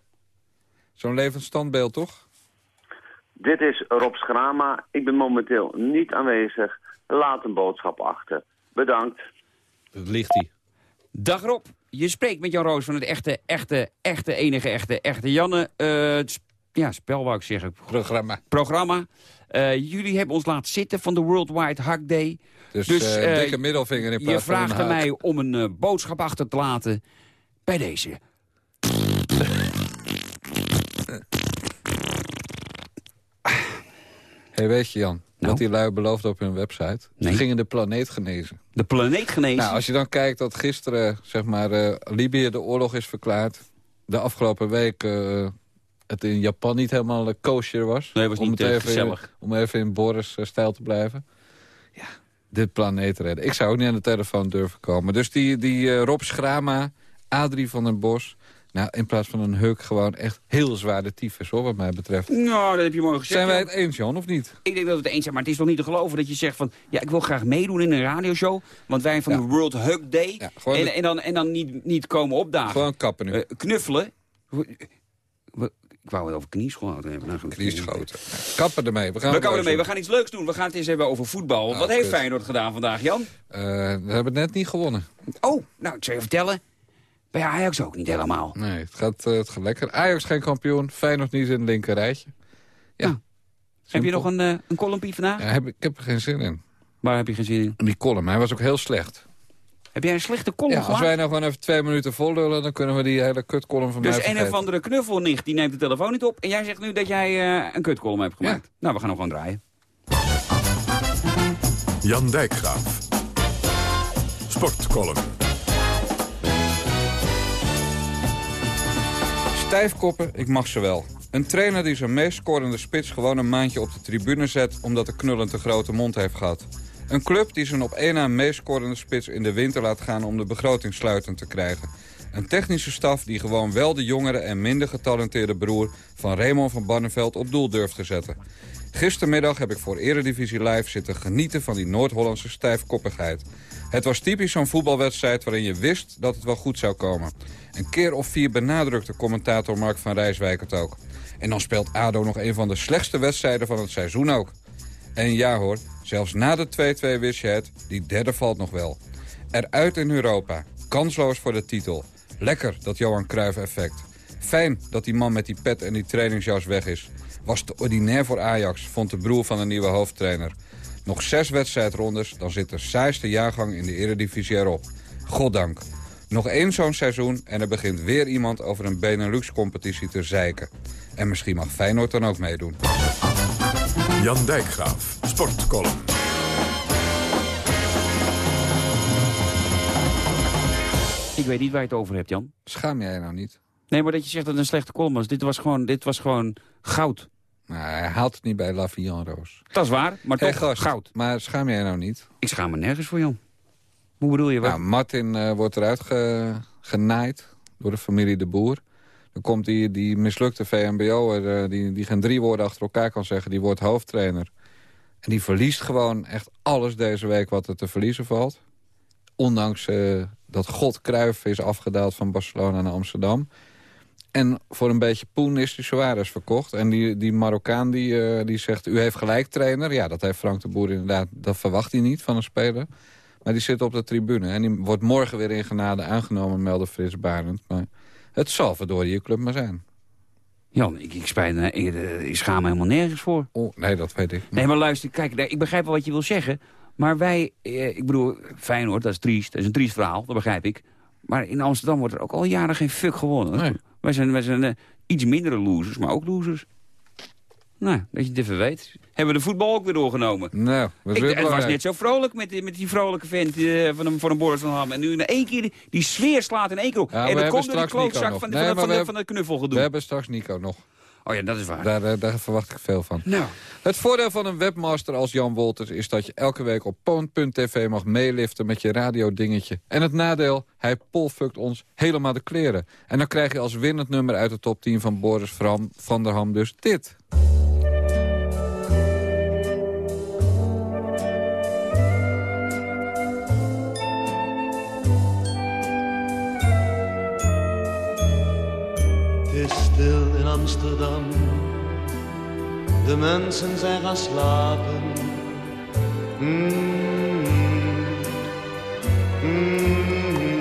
S4: Zo'n levend standbeeld toch?
S12: Dit is Rob Schrama. Ik ben momenteel niet aanwezig. Laat een boodschap achter. Bedankt.
S4: Dat ligt hij.
S3: Dag Rob. Je spreekt met Jan Roos van het echte, echte, echte, enige, echte, echte Janne. eh, het sp- ja, spel wou ik zeggen.
S4: Programma.
S3: Programma. Eh, jullie hebben ons laten zitten van de Worldwide Hug Day.
S4: Dus,
S3: Dus,
S4: eh, dikke middelvinger in
S3: Je
S4: plaats van
S3: vraagt mij om een boodschap achter te laten bij deze.
S4: Hey, weet je Jan, wat die lui beloofden op hun website? Ze gingen de planeet genezen.
S3: De planeet genezen?
S4: Nou, als je dan kijkt dat gisteren, zeg maar, eh, Libië de oorlog is verklaard. De afgelopen week eh, het in Japan niet helemaal uh, kosher was.
S3: Nee, was
S4: om
S3: niet eh,
S4: even,
S3: gezellig.
S4: Om even in Boris-stijl te blijven. Ja, de planeet redden. Ik zou ook niet aan de telefoon durven komen. Dus die, die eh, Rob Schrama, Adrie van den Bos... Nou, in plaats van een huk gewoon echt heel zwaar de tyfus, hoor, wat mij betreft.
S3: Nou, dat heb je mooi gezegd.
S4: Zijn wij het eens, Jan, of niet?
S3: Ik denk dat we het eens zijn, maar het is nog niet te geloven dat je zegt van... ja, ik wil graag meedoen in een radioshow, want wij van de World Hug Day... en,
S4: de-
S3: en dan, en dan niet, niet komen opdagen.
S4: Gewoon kappen nu.
S3: Eh, knuffelen. Ik wou het over knieschoten hebben. Nou.
S4: Knieschoten. Kappen ermee. We gaan
S3: We ermee. We gaan iets leuks doen. We gaan het eens hebben over voetbal.
S4: Oh,
S3: Wat heeft
S4: kut.
S3: Feyenoord gedaan vandaag, Jan?
S4: Eh, we hebben het net niet gewonnen.
S3: Oh, nou, ik zal je vertellen. Bij Ajax ook niet helemaal.
S4: Nee, het gaat, eh, het gaat lekker. Ajax geen kampioen, Feyenoord niet in het linker rijtje. Ja.
S3: Heb je nog een, eh een columnpie vandaag?
S4: Ja, heb, ik heb er geen zin in.
S3: Waar heb je geen zin in?
S4: Die column, hij was ook heel slecht.
S3: Heb jij een slechte column
S4: Ja, als
S3: gemaakt?
S4: wij nou gewoon even twee minuten vollullen... dan kunnen we die hele kutcolumn van
S3: Dus
S4: mij
S3: een
S4: vergeten.
S3: of andere knuffelnicht die neemt de telefoon niet op. En jij zegt nu dat jij eh, een kutcolumn hebt gemaakt. Nou, we gaan hem gewoon draaien.
S2: Jan Dijkgraaf. Sportcolumn.
S4: Stijfkoppen, ik mag ze wel. Een trainer die zijn meest scorende spits gewoon een maandje op de tribune zet... omdat de knullend te grote mond heeft gehad. Een club die zijn op één na meest scorende spits in de winter laat gaan... om de begroting sluitend te krijgen. Een technische staf die gewoon wel de jongere en minder getalenteerde broer... van Raymond van Barneveld op doel durft te zetten. Gistermiddag heb ik voor Eredivisie Live zitten genieten van die Noord-Hollandse stijfkoppigheid. Het was typisch zo'n voetbalwedstrijd waarin je wist dat het wel goed zou komen. Een keer of vier benadrukte commentator Mark van Rijswijk het ook. En dan speelt ADO nog een van de slechtste wedstrijden van het seizoen ook. En ja hoor, zelfs na de 2-2 wist je het, die derde valt nog wel. Eruit in Europa, kansloos voor de titel. Lekker, dat Johan Cruijff effect. Fijn dat die man met die pet en die trainingsjas weg is. Was te ordinair voor Ajax, vond de broer van de nieuwe hoofdtrainer. Nog zes wedstrijdrondes, dan zit de saaiste jaargang in de eredivisie erop. Goddank. Nog één zo'n seizoen en er begint weer iemand over een Benelux-competitie te zeiken. En misschien mag Feyenoord dan ook meedoen.
S2: Jan Dijkgraaf. Sportcolumn.
S3: Ik weet niet waar je het over hebt, Jan.
S4: Schaam jij nou niet?
S3: Nee, maar dat je zegt dat het een slechte column was. Dit was gewoon, dit was gewoon goud.
S4: Nou, hij haalt het niet bij La Vie en Roos.
S3: Dat is waar, maar
S4: Hey,
S3: toch
S4: gast,
S3: goud.
S4: Maar schaam jij nou niet?
S3: Ik schaam me nergens voor, Jan. Hoe bedoel je?
S4: Nou, Martin eh, wordt eruit ge- genaaid door de familie De Boer. Dan komt die, die mislukte VMBO'er, eh, die, die geen drie woorden achter elkaar kan zeggen... die wordt hoofdtrainer. En die verliest gewoon echt alles deze week wat er te verliezen valt. Ondanks eh, dat God Cruijff is afgedaald van Barcelona naar Amsterdam. En voor een beetje poen is die Suarez verkocht. En die, die Marokkaan die, die zegt, u heeft gelijk trainer. Ja, dat heeft Frank de Boer inderdaad. Dat verwacht hij niet van een speler. Maar die zit op de tribune. En die wordt morgen weer in genade aangenomen, meldde Frits Barend. Maar het zal verdorie je club maar zijn.
S3: Jan, ik, ik, spijt, ik, eh, ik schaam me helemaal nergens voor.
S4: Oh, nee, dat weet ik.
S3: Nee, maar luister, kijk, ik begrijp wel wat je wil zeggen. Maar wij, eh, ik bedoel, Feyenoord, dat is triest. Dat is een triest verhaal, dat begrijp ik. Maar in Amsterdam wordt er ook al jaren geen fuck gewonnen.
S4: Nee.
S3: Wij zijn, wij zijn eh, iets mindere losers, maar ook losers. Nou, dat je het even weet. Hebben we de voetbal ook weer doorgenomen.
S4: Nou, dat is
S3: Ik,
S4: weer
S3: het was net zo vrolijk met, die- met die vrolijke vent eh, van, een, van een Boris van Ham. En nu in één keer, die, die sfeer slaat in één keer op.
S4: Ja,
S3: en dat
S4: hebben
S3: komt door die
S4: straks Nico
S3: klootzak van, de-
S4: Nee,
S3: van, van,
S4: we
S3: de, van de knuffelgedoe.
S4: We hebben straks Nico nog.
S3: Oh ja, dat is waar.
S4: Daar, eh, daar verwacht ik veel van.
S3: Nou.
S4: Het voordeel van een webmaster als Jan Wolters is dat je elke week op poont.tv mag meeliften met je radiodingetje. En het nadeel, hij polfukt ons helemaal de kleren. En dan krijg je als winnend nummer uit de top 10 van Boris van der Ham dus dit.
S6: Amsterdam. De mensen zijn gaan slapen. Mm. Mm.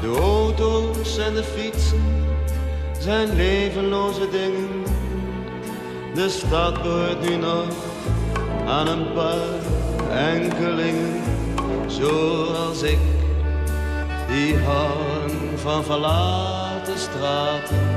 S6: De auto's en de fietsen zijn levenloze dingen. De stad behoort nu nog aan een paar enkelingen. Zoals ik, die houden van verlaten straten.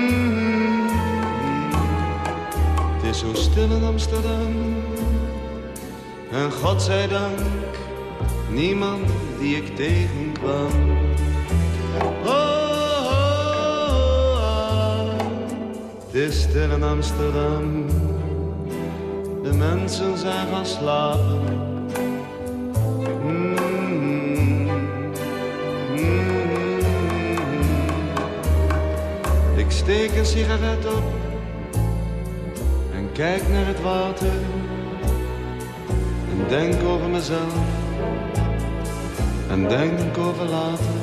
S13: Zo stil in Amsterdam. En God zij dank, niemand die ik tegenkwam. Oh, oh, oh, het is stil in Amsterdam. De mensen zijn gaan slapen. Mm, mm. Ik steek een sigaret op kijk naar het water en denk over mezelf en denk over later.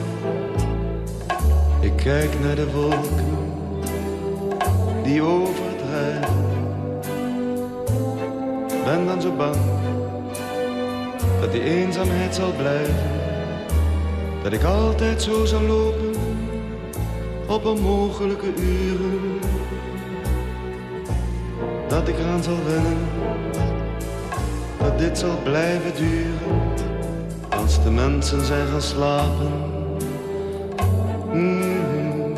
S13: Ik kijk naar de wolken die overdrijven. Ben dan zo bang dat die eenzaamheid zal blijven. Dat ik altijd zo zal lopen op onmogelijke uren. Dat ik eraan zal wennen, dat dit zal blijven duren. Als de mensen zijn gaan slapen. Mm-hmm.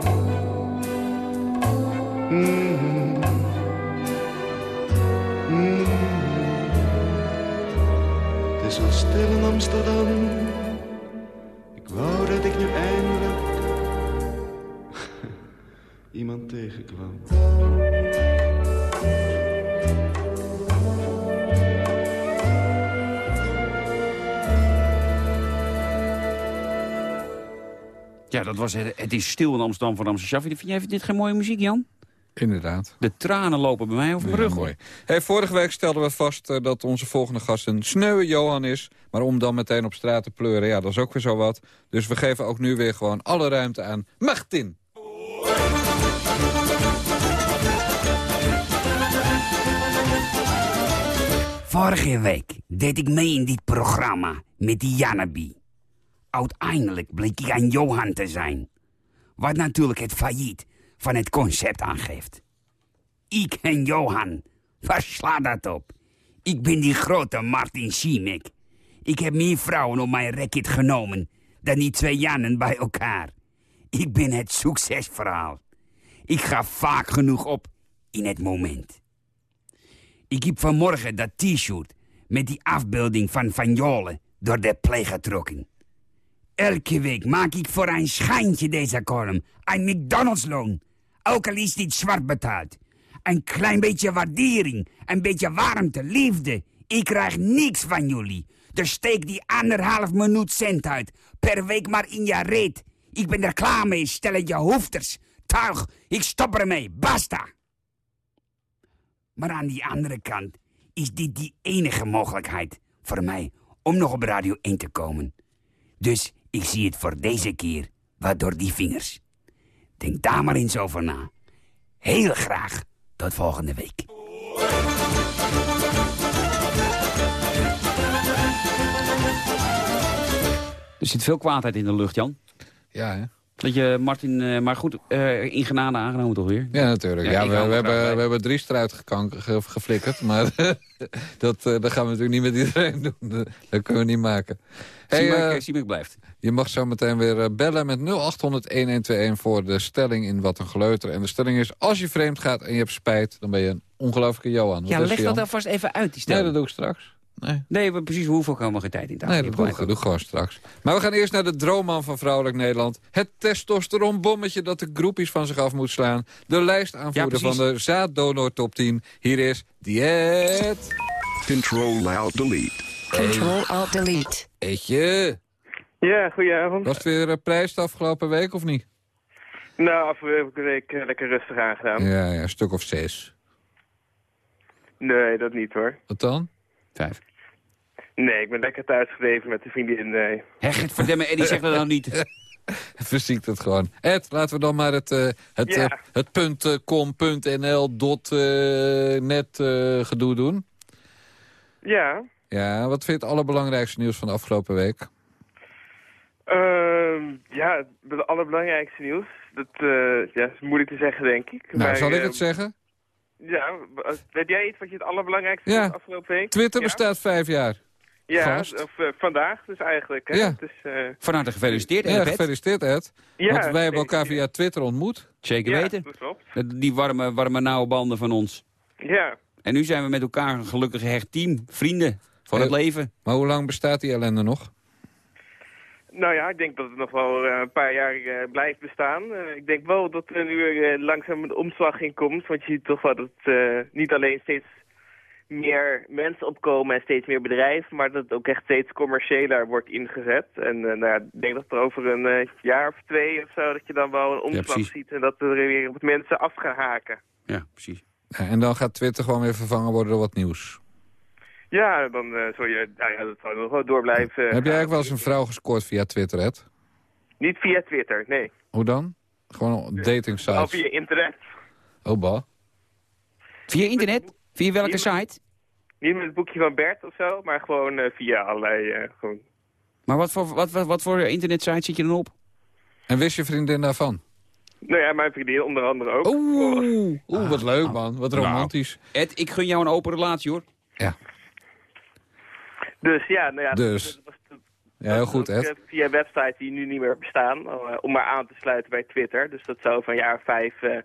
S13: Het is zo stil in Amsterdam. Ik wou dat ik nu eindelijk iemand tegenkwam.
S3: Ja, dat was het. Het is stil in Amsterdam van Amsterdam. Vind jij dit geen mooie muziek, Jan?
S4: Inderdaad.
S3: De tranen lopen bij mij over mijn
S4: Ja,
S3: rug. hoor.
S4: mooi. Hey, vorige week stelden we vast eh, dat onze volgende gast een sneuwe Johan is. Maar om dan meteen op straat te pleuren, ja, dat is ook weer zo wat. Dus we geven ook nu weer gewoon alle ruimte aan Martin.
S3: Vorige week deed ik mee in dit programma met die. Uiteindelijk bleek ik een Johan te zijn. Wat natuurlijk het failliet van het concept aangeeft. Ik en Johan, waar slaat dat op? Ik ben die grote Martin Schimek. Ik heb meer vrouwen op mijn racket genomen dan die twee Jannen bij elkaar. Ik ben het succesverhaal. Ik ga vaak genoeg op in het moment. Ik heb vanmorgen dat t-shirt met die afbeelding van Van Jolen door de play getrokken. Elke week maak ik voor een schijntje deze column. Een McDonald's-loon. Ook al is dit zwart betaald. Een klein beetje waardering. Een beetje warmte, liefde. Ik krijg niks van jullie. Dus steek die anderhalf minuut cent uit. Per week maar in je reet. Ik ben er klaar mee, stel het je hoefters. Tuig, ik stop ermee. Basta. Maar aan die andere kant is dit die enige mogelijkheid voor mij om nog op Radio 1 te komen. Dus ik zie het voor deze keer wat door die vingers. Denk daar maar eens over na. Heel graag tot volgende week. Er zit veel kwaadheid in de lucht, Jan.
S4: Ja, hè?
S3: Dat je Martin, eh, maar goed, eh, in genade aangenomen toch weer?
S4: Ja, natuurlijk.
S3: Ja,
S4: we, we, hebben,
S3: bij.
S4: we hebben drie eruit ge- geflikkerd. Maar dat, eh, dat gaan we natuurlijk niet met iedereen doen. Dat- kunnen we niet maken. Hey,
S3: Siemek blijft.
S4: je mag zo meteen weer bellen met 0800-1121 voor de stelling in Wat een Geleuter. En de stelling is, als je vreemd gaat en je hebt spijt... dan ben je een ongelooflijke Johan. Wat
S3: Ja, leg dat alvast even uit, die
S4: Nee,
S3: stelling.
S4: dat doe ik straks. Nee,
S3: Nee, we precies hoeveel komen we geen tijd in te
S4: nee dat doe ik, doe gewoon straks. Maar we gaan eerst naar de droomman van Vrouwelijk Nederland. Het testosteronbommetje dat de groepjes van zich af moet slaan. De lijstaanvoerder
S3: Ja,
S4: van de zaaddonor top 10. Hier is Diet.
S14: Control Alt Delete.
S15: Control Alt Delete.
S4: Eetje.
S10: Ja, goedenavond.
S4: Was het weer uh, prijs de afgelopen week of niet?
S10: Nou, afgelopen week eh, lekker rustig aangedaan.
S4: Ja, ja, een stuk of zes.
S10: Nee, dat niet hoor.
S4: Wat dan?
S3: Vijf.
S10: Nee, ik ben lekker thuis gebleven met de vriendin. Nee.
S3: Hé, verdomme, Eddie, zeg dat nou niet.
S4: Verziekt het gewoon. Ed, laten we dan maar het, eh, het,
S10: Ja.
S4: eh, het punt, eh, com, punt NL, dot, eh, net eh, gedoe doen.
S10: Ja.
S4: Ja, wat vind je het allerbelangrijkste nieuws van de afgelopen week?
S10: Ehm, ja, het allerbelangrijkste nieuws. Dat eh, ja, is moeilijk te zeggen, denk ik.
S4: Nou,
S10: Maar,
S4: zal ik het zeggen?
S10: Ja, weet jij iets wat je het allerbelangrijkste
S4: Ja.
S10: vond afgelopen week?
S4: Twitter
S10: ja?
S4: bestaat vijf jaar.
S10: Ja, of eh, vandaag dus eigenlijk. Hè?
S4: Ja.
S10: Dus, eh,
S3: Van harte gefeliciteerd,
S4: Ja,
S3: Ed.
S4: gefeliciteerd Ed.
S10: Ja,
S4: Want wij hebben elkaar via Twitter ontmoet.
S3: Zeker
S10: ja,
S3: weten.
S10: dat klopt.
S3: Dat- Die warme, warme nauwe banden van ons.
S10: Ja.
S3: En nu zijn we met elkaar een gelukkig hecht team. Vrienden. Voor het
S4: Eh,
S3: leven.
S4: Maar hoe lang bestaat die ellende nog?
S10: Nou ja, ik denk dat het nog wel eh, een paar jaar eh, blijft bestaan. Eh, ik denk wel dat er nu eh, langzaam een omslag in komt. Want je ziet toch wel dat eh, niet alleen steeds meer mensen opkomen en steeds meer bedrijven, maar dat het ook echt steeds commerciëler wordt ingezet. En eh, nou ja, ik denk dat er over een eh, jaar of twee of zo, dat je dan wel een omslag ziet en dat er weer wat mensen af gaan haken.
S3: Ja, precies.
S4: En dan gaat Twitter gewoon weer vervangen worden door wat nieuws.
S10: Ja, dan eh zul je, nou ja, dat zou nog wel door blijven.
S4: Heb jij eigenlijk wel eens een vrouw gescoord via Twitter, Ed?
S10: Niet via Twitter, nee.
S4: Hoe dan? Gewoon op dating sites.
S10: via internet.
S4: Oh, bah.
S3: Via internet? Via welke site?
S10: Niet met het boekje van Bert of zo, maar gewoon eh, via allerlei... eh, gewoon...
S3: Maar wat voor, wat, wat, wat voor internetsite zit je dan op?
S4: En wist je vriendin daarvan?
S10: Nou ja, mijn vriendin onder andere ook.
S4: Oeh, oeh wat leuk man. Wat romantisch.
S3: Ed, ik gun jou een open relatie hoor.
S10: Dus ja, nou ja...
S4: Dus. Ja, heel goed,
S10: ook, eh,
S4: Ed.
S10: Via websites die nu niet meer bestaan, eh, om maar aan te sluiten bij Twitter. Dus dat zou van jaar vijf... eh,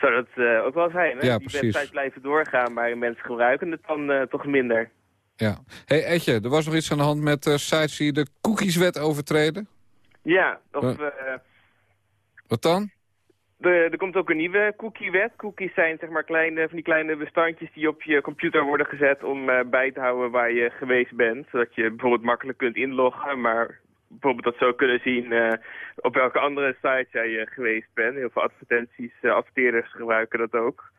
S10: zou dat eh, ook wel zijn, hè?
S4: Ja,
S10: die
S4: precies.
S10: websites blijven doorgaan, maar mensen gebruiken het dan eh, toch minder.
S4: Ja. hey, Edje, er was nog iets aan de hand met eh, sites die de cookieswet overtreden.
S10: Ja, of...
S4: Wat dan?
S10: Er, er komt ook een nieuwe cookie-wet. Cookies zijn zeg maar kleine, van die kleine bestandjes die op je computer worden gezet om bij te houden waar je geweest bent. Zodat je bijvoorbeeld makkelijk kunt inloggen, maar bijvoorbeeld dat zo kunnen zien eh, op welke andere site jij eh, geweest bent. Heel veel advertenties, eh, adverteerders gebruiken dat ook.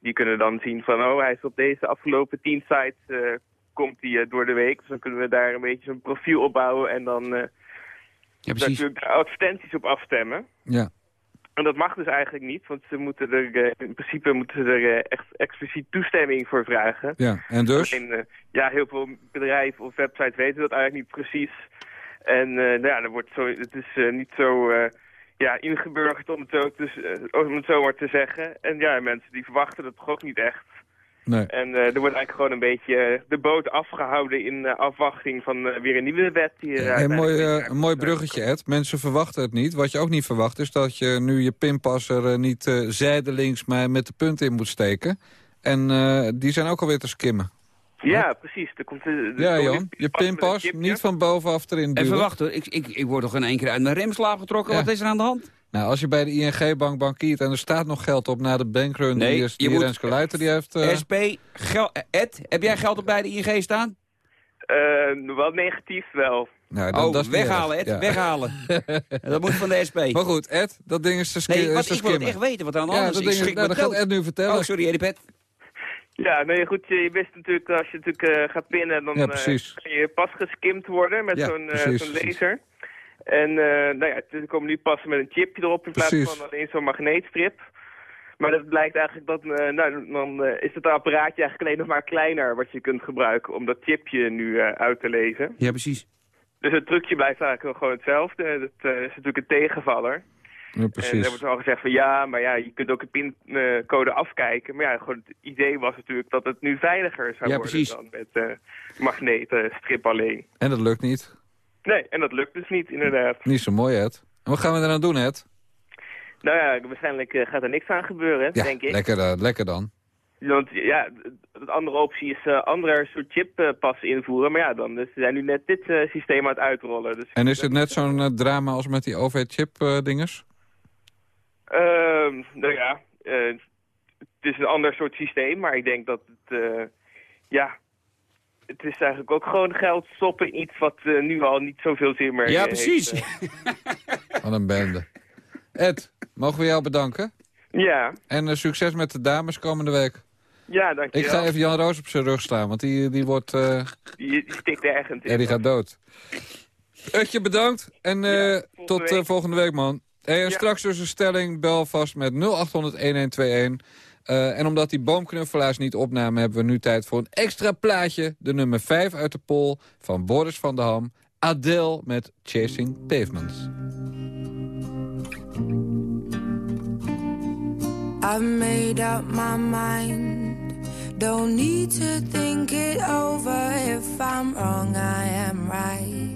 S10: Die kunnen dan zien van, oh, hij is op deze afgelopen tien sites, komt hij door de week. Dus dan kunnen we daar een beetje een profiel opbouwen en dan
S3: Ja, precies.
S10: daar advertenties op afstemmen.
S4: Ja.
S10: En dat mag dus eigenlijk niet, want ze moeten er, in principe moeten ze er echt expliciet toestemming voor vragen.
S4: Ja, en dus?
S10: Ja, heel veel bedrijven of websites weten dat eigenlijk niet precies. En eh, nou ja, dan wordt zo, het is eh, niet zo eh, ja, ingeburgerd om het, zo te, om het zo maar te zeggen. En ja, mensen die verwachten dat toch ook niet echt.
S4: Nee.
S10: En er wordt eigenlijk gewoon een beetje de boot afgehouden in afwachting van weer een nieuwe wet. Die
S4: Een mooi, een mooi bruggetje, Ed. Mensen verwachten het niet. Wat je ook niet verwacht is dat je nu je pinpasser niet zijdelings maar met de punt in moet steken. En die zijn ook alweer te skimmen.
S10: Ja, precies. Er komt,
S4: Ja, Jan. Je pinpas niet van bovenaf erin duwen.
S3: Even wachten hoor. Ik, ik, ik word toch in één keer uit mijn remslaap getrokken.
S4: Ja.
S3: Wat is er aan de hand?
S4: Nou, als je bij de ING-bank bankiert en er staat nog geld op na de bankrun
S3: Nee,
S4: die, is, die
S3: moet-
S4: Renske Leijten die heeft... eh,
S3: SP, gel, Ed, heb jij geld op bij de ING staan?
S10: Eh, wel negatief wel.
S4: nou, dan,
S3: oh,
S4: dat
S3: weghalen. Ed,
S4: Ja.
S3: weghalen. dat moet van de SP.
S4: Maar goed, Ed, dat ding is te, ski
S3: Nee,
S4: is
S3: wat,
S4: te
S3: ik wil het
S4: skimmen.
S3: echt weten wat er aan de
S4: Ja,
S3: hand is.
S4: dat
S3: Ik
S4: ding nou,
S3: me
S4: dat gaat. Ed nu vertellen.
S3: Oh, sorry, Edipet.
S10: Ja, nee, goed, je, wist natuurlijk, als je natuurlijk eh, gaat pinnen, dan
S4: Ja,
S10: eh, kan je pas geskimd worden met
S4: Ja,
S10: zo'n eh, laser. En eh, nou ja, er komen nu passen met een chipje erop in plaats van alleen zo'n magneetstrip. Maar dat blijkt eigenlijk dat, eh, nou, dan eh, is het apparaatje eigenlijk alleen nog maar kleiner wat je kunt gebruiken om dat chipje nu eh, uit te lezen.
S3: Ja, precies.
S10: Dus het trucje blijft eigenlijk wel gewoon hetzelfde. Dat eh, is natuurlijk een tegenvaller.
S4: Ja,
S10: En er
S4: precies.
S10: wordt al gezegd van ja, maar ja, je kunt ook een pincode afkijken. Maar ja, gewoon het idee was natuurlijk dat het nu veiliger zou
S3: Ja,
S10: worden
S3: precies.
S10: dan met eh magnetenstrip alleen.
S4: En dat lukt niet.
S10: Nee, en dat lukt dus niet inderdaad.
S4: Niet zo mooi, Ed. En wat gaan we eraan doen, Ed?
S10: Nou ja, waarschijnlijk eh, gaat er niks aan gebeuren,
S4: Ja,
S10: denk ik.
S4: lekker, eh, lekker dan.
S10: Want ja, de andere optie is eh andere soort chippas invoeren. Maar ja, dan ze zijn nu net dit systeem aan het uitrollen. Dus
S4: En is het net zo'n drama als met die OV-chip-dingers?
S10: Ehm, nou ja, eh, het is een ander soort systeem, maar ik denk dat het, eh, ja, het is eigenlijk ook gewoon geld stoppen in iets wat eh, nu al niet zoveel zin meer
S3: Ja, precies.
S4: Wat een bende. Ed, mogen we jou bedanken?
S10: ja,
S4: En succes met de dames komende week.
S10: ja,
S4: Ik
S10: dankjewel.
S4: ga even Jan Roos op zijn rug slaan, want die, die wordt...
S10: Die, die stikt ergens in.
S4: ja, die gaat dood. Etje, bedankt. En tot
S10: week.
S4: volgende week, man. Hey, en
S10: Ja.
S4: straks dus een stelling, bel vast met 0800-1121. Eh, en omdat die boomknuffelaars niet opnamen... hebben we nu tijd voor een extra plaatje. De nummer 5 uit de poll van Boris van der Ham. Adele met Chasing Pavements.
S16: I've made up my mind. Don't need to think it over. If I'm wrong, I am right.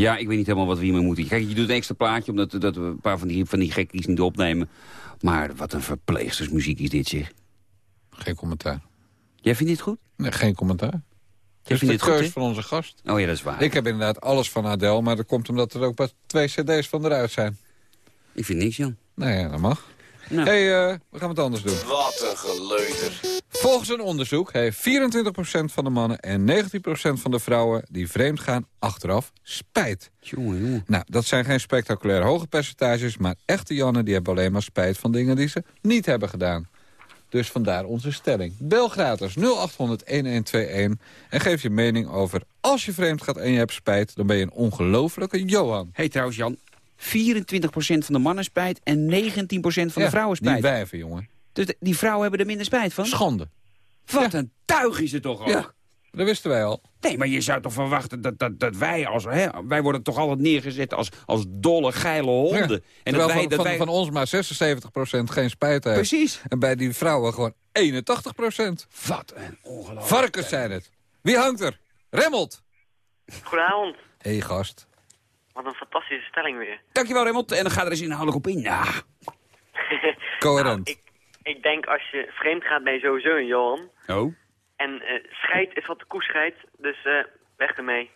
S3: Ja, ik weet niet helemaal wat we hiermee moeten. Kijk, je doet een extra plaatje, omdat dat we een paar van die, van die gekkies niet opnemen. Maar wat een verpleegstersmuziek is dit, zeg.
S4: Geen commentaar.
S3: Jij vindt dit goed?
S4: Nee, geen commentaar. Het is
S3: vindt
S4: de
S3: dit goed,
S4: keus
S3: hè?
S4: van onze gast.
S3: Oh ja, dat is waar.
S4: Ik heb inderdaad alles van Adele, maar dat komt omdat er ook pas twee cd's van eruit zijn.
S3: Ik vind niks, Jan.
S4: Nee, dat mag.
S3: Nou.
S4: hey, eh, we gaan wat anders doen.
S17: Wat een geleuter.
S4: Volgens een onderzoek heeft 24% van de mannen en 19% van de vrouwen die vreemd gaan achteraf spijt.
S3: Jongen, jongen.
S4: Nou, dat zijn geen spectaculair hoge percentages, maar echte Jannen die hebben alleen maar spijt van dingen die ze niet hebben gedaan. Dus vandaar onze stelling. Bel gratis 0800 1121 en geef je mening over als je vreemd gaat en je hebt spijt, dan ben je een ongelofelijke Johan.
S3: hey, trouwens, Jan. 24% van de mannen spijt en 19% van de vrouwen spijt.
S4: Die wijven, jongen.
S3: Dus de- die vrouwen hebben er minder spijt van?
S4: Schande.
S3: Wat een tuig is het toch ook?
S4: Ja, dat wisten wij al.
S3: Nee, maar je zou toch verwachten dat, dat, dat wij als... Hè, wij worden toch altijd neergezet als, als dolle, geile honden.
S4: Ja.
S3: En dat wij,
S4: van,
S3: dat
S4: van,
S3: wij...
S4: van ons maar 76% geen spijt heeft.
S3: Precies.
S4: En bij die vrouwen gewoon 81%.
S3: Wat een ongelooflijk.
S4: Varkens zijn het. Wie hangt er? Remmelt.
S18: Goedenavond.
S4: Hé, hey, gast.
S17: Wat een fantastische stelling weer.
S3: Dankjewel Raymond. En dan ga er eens inhoudelijk op in. Ja.
S4: Coherent.
S17: Nou, Ik denk als je vreemd gaat ben je sowieso een Johan.
S3: Oh.
S17: En eh scheid is wat de koe scheidt, dus eh, weg ermee.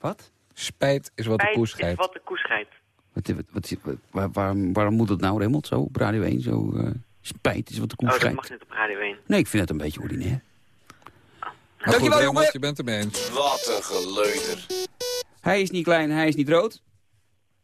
S3: Wat?
S4: Spijt is wat de
S17: Spijt
S4: koe
S17: is
S4: scheidt.
S17: wat de koe scheidt.
S3: Wat, wat, wat, wat- waar, waarom, waarom moet dat nou Raymond zo op Radio 1? Zo eh, spijt is wat de koe
S17: Oh, dat
S3: scheidt.
S17: mag niet op Radio 1.
S3: Nee, ik vind het een beetje ordinair.
S4: Maar goed,
S3: Dankjewel,
S4: Raymond,
S3: jongen.
S4: je bent het mee eens.
S18: Wat een geleuter.
S3: Hij is niet klein, hij is niet rood.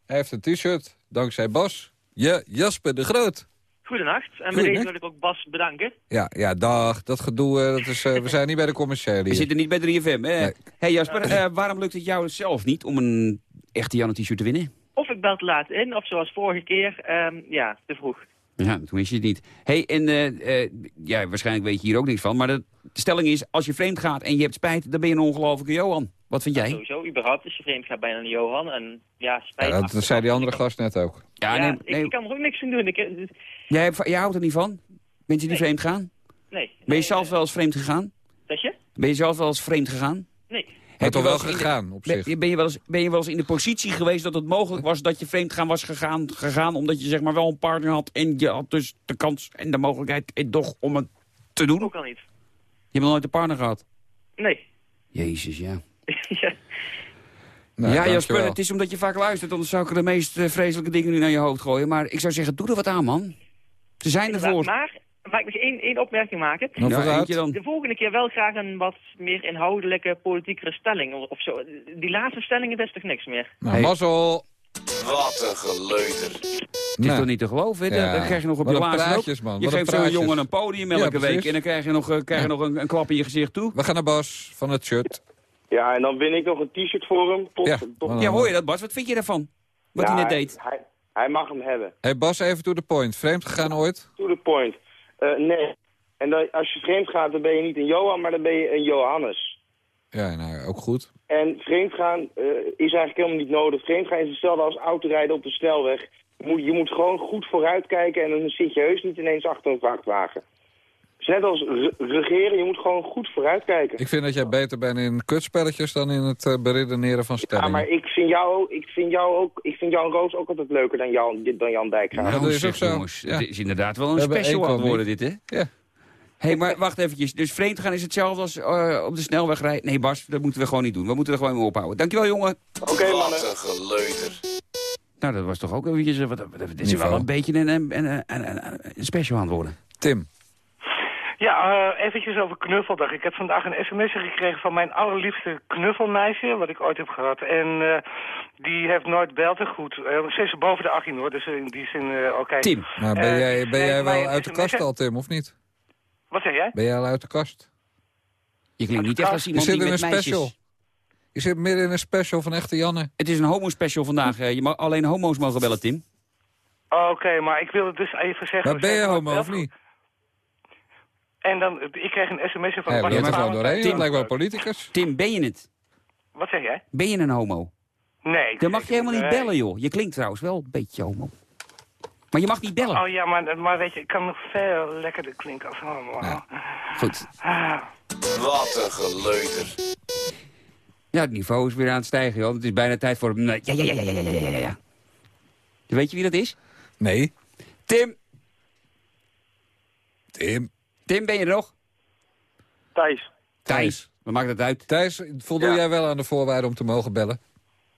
S4: Hij heeft een t-shirt, dankzij Bas. Ja, Jasper de Groot.
S19: Goedenacht. En
S4: Goedenacht.
S19: deze wil ik ook Bas bedanken.
S4: Ja, ja, dag. Dat gedoe, eh, dat is, eh, we zijn niet bij de commerciële
S3: We zitten niet bij 3FM. Hé hey Jasper, eh, waarom lukt het jou zelf niet om een echte Janne t-shirt te winnen?
S19: Of ik bel te laat in, of zoals vorige keer, ehm, ja, te vroeg.
S3: Ja, toen wist je het niet. hey, en eh, eh, ja, waarschijnlijk weet je hier ook niks van. Maar de, stelling is, als je vreemd gaat en je hebt spijt, dan ben je een ongelofelijke Johan. Wat vind jij?
S19: Sowieso, überhaupt is je vreemd gaat bijna een Johan. En ja, spijt.
S4: Ja, dat, dat zei die andere gast net ook.
S3: Ja,
S19: Ja,
S3: nee,
S19: ik,
S3: nee.
S19: ik kan er ook niks aan doen. Ik, eh, dus-
S3: Jij, hebt- jij houdt er niet van? Mensen die vreemd gaan?
S19: nee.
S3: Ben je zelf wel eens vreemd gegaan?
S19: Zeg je?
S3: Ben je zelf wel eens vreemd gegaan?
S19: Nee.
S3: Heb
S4: toch wel
S3: de-
S4: gegaan, op
S3: ben,
S4: zich?
S3: Ben je, wel eens, ben je wel eens in de positie geweest dat het mogelijk was dat je vreemd gaan was gegaan, gegaan omdat je zeg maar wel een partner had en je had dus de kans en de mogelijkheid en toch om het te doen?
S19: Ook al niet.
S3: Je hebt nog nooit een partner gehad?
S19: Nee.
S3: Jezus, ja.
S19: ja.
S4: Nou,
S3: ja,
S4: dankjewel.
S3: Jasper, het is omdat je vaak luistert, anders zou ik er de meest eh, vreselijke dingen nu naar je hoofd gooien. Maar ik zou zeggen, doe er wat aan, man. Ze zijn ervoor.
S19: Maar, mag ik nog één, één opmerking maken?
S3: Nou, Ja, dan.
S19: De volgende keer wel graag een wat meer inhoudelijke, politiekere stelling of- zo. Die laatste stellingen, is toch niks meer?
S4: Nou, mazzel.
S18: Wat een geleuter.
S3: Het is toch niet te geloven, hè? Dan-
S4: Ja.
S3: Dan krijg je nog op je ook.
S4: man.
S3: Je geeft zo'n jongen een podium elke week en dan krijg je nog, eh, krijg je nog een, een klap in je gezicht toe.
S4: We gaan naar Bas van het shirt.
S12: Ja, en dan win ik nog een t-shirt voor hem. Tot,
S4: Ja,
S12: tot-
S3: Ja, hoor je dat, Bas? Wat vind je daarvan? Wat
S12: Ja,
S3: hij net deed?
S12: Hij, hij mag hem hebben.
S4: Hey Bas, even to the point. Vreemd gegaan ooit?
S12: To the point. Eh, nee. En als je vreemd gaat, dan ben je niet een Johan, maar dan ben je een Johannes.
S4: Ja, nou, ook goed.
S12: En vreemdgaan eh, is eigenlijk helemaal niet nodig. Vreemdgaan is hetzelfde als autorijden op de snelweg. Je moet, je moet gewoon goed vooruitkijken en dan zit je heus niet ineens achter een vrachtwagen. Net als re- regeren, je moet gewoon goed vooruitkijken.
S4: Ik vind dat jij beter bent in kutspelletjes dan in het eh, beredeneren van
S12: Ja,
S4: stellingen.
S12: maar ik vind jou, ik vind jou ook, ik vind Jan Roos ook altijd leuker dan Jan, dan Jan Dijkgraaf.
S3: Nou,
S4: dat is ook zo.
S3: jongens,
S4: Ja.
S3: het is inderdaad wel
S4: We
S3: een special aan worden dit, hè?
S4: Ja.
S3: Hé, hey, maar wacht eventjes. Dus vreemd gaan is hetzelfde als eh, op de snelweg rijden? Nee, Bas, dat moeten we gewoon niet doen. We moeten er gewoon mee ophouden. Dankjewel, jongen.
S12: Oké, mannen.
S18: Wat een geleuter.
S3: Nou, dat was toch ook eventjes... eh, Wat, dit is wel een beetje een, een, een, een, een, een special aan het worden.
S4: Tim.
S20: Ja, eh, eventjes over knuffeldag. Ik heb vandaag een sms'je gekregen van mijn allerliefste knuffelmeisje, wat ik ooit heb gehad. En eh, die heeft nooit belten goed. Uh, ze is boven de 18 hoor, dus in die zin eh, oké.
S3: Tim.
S4: Maar ben jij, ben jij wel uit de kast al, Tim, of niet?
S20: Wat zeg jij?
S4: Ben jij al uit de kast?
S3: Je klinkt niet echt als
S4: Je
S3: iemand
S4: zit
S3: die
S4: in
S3: met
S4: een special.
S3: meisjes...
S4: Je zit midden in een special van Echte Janne.
S3: Het is een homo-special vandaag. Je mag alleen homo's mogen bellen, Tim.
S20: Oké, maar ik wil het dus even zeggen.
S4: Maar ben je homo of niet?
S20: En dan, ik kreeg een sms'je van...
S4: Ja,
S20: wel
S4: doorheen?
S3: Tim,
S4: lijkt wel politicus.
S3: Tim, ben je het?
S20: Wat zeg jij?
S3: Ben je een homo?
S20: Nee.
S3: Dan mag je helemaal niet bellen, joh. Je klinkt trouwens wel een beetje homo. Maar je mag niet bellen.
S20: Oh ja, maar, maar weet je, ik kan nog veel lekkerder klinken als homo.
S3: Goed.
S18: Wat een geleuter.
S3: Ja, het niveau is weer aan het stijgen, joh. Het is bijna tijd voor... Ja, ja, ja, ja, ja, ja, ja, ja. Weet je wie dat is?
S4: Nee.
S3: Tim.
S4: Tim.
S3: Tim, ben je er nog?
S10: Thijs.
S3: Thijs. Wat maakt het uit?
S4: Thijs, voldoe
S10: Ja.
S4: jij wel aan de voorwaarden om te mogen bellen?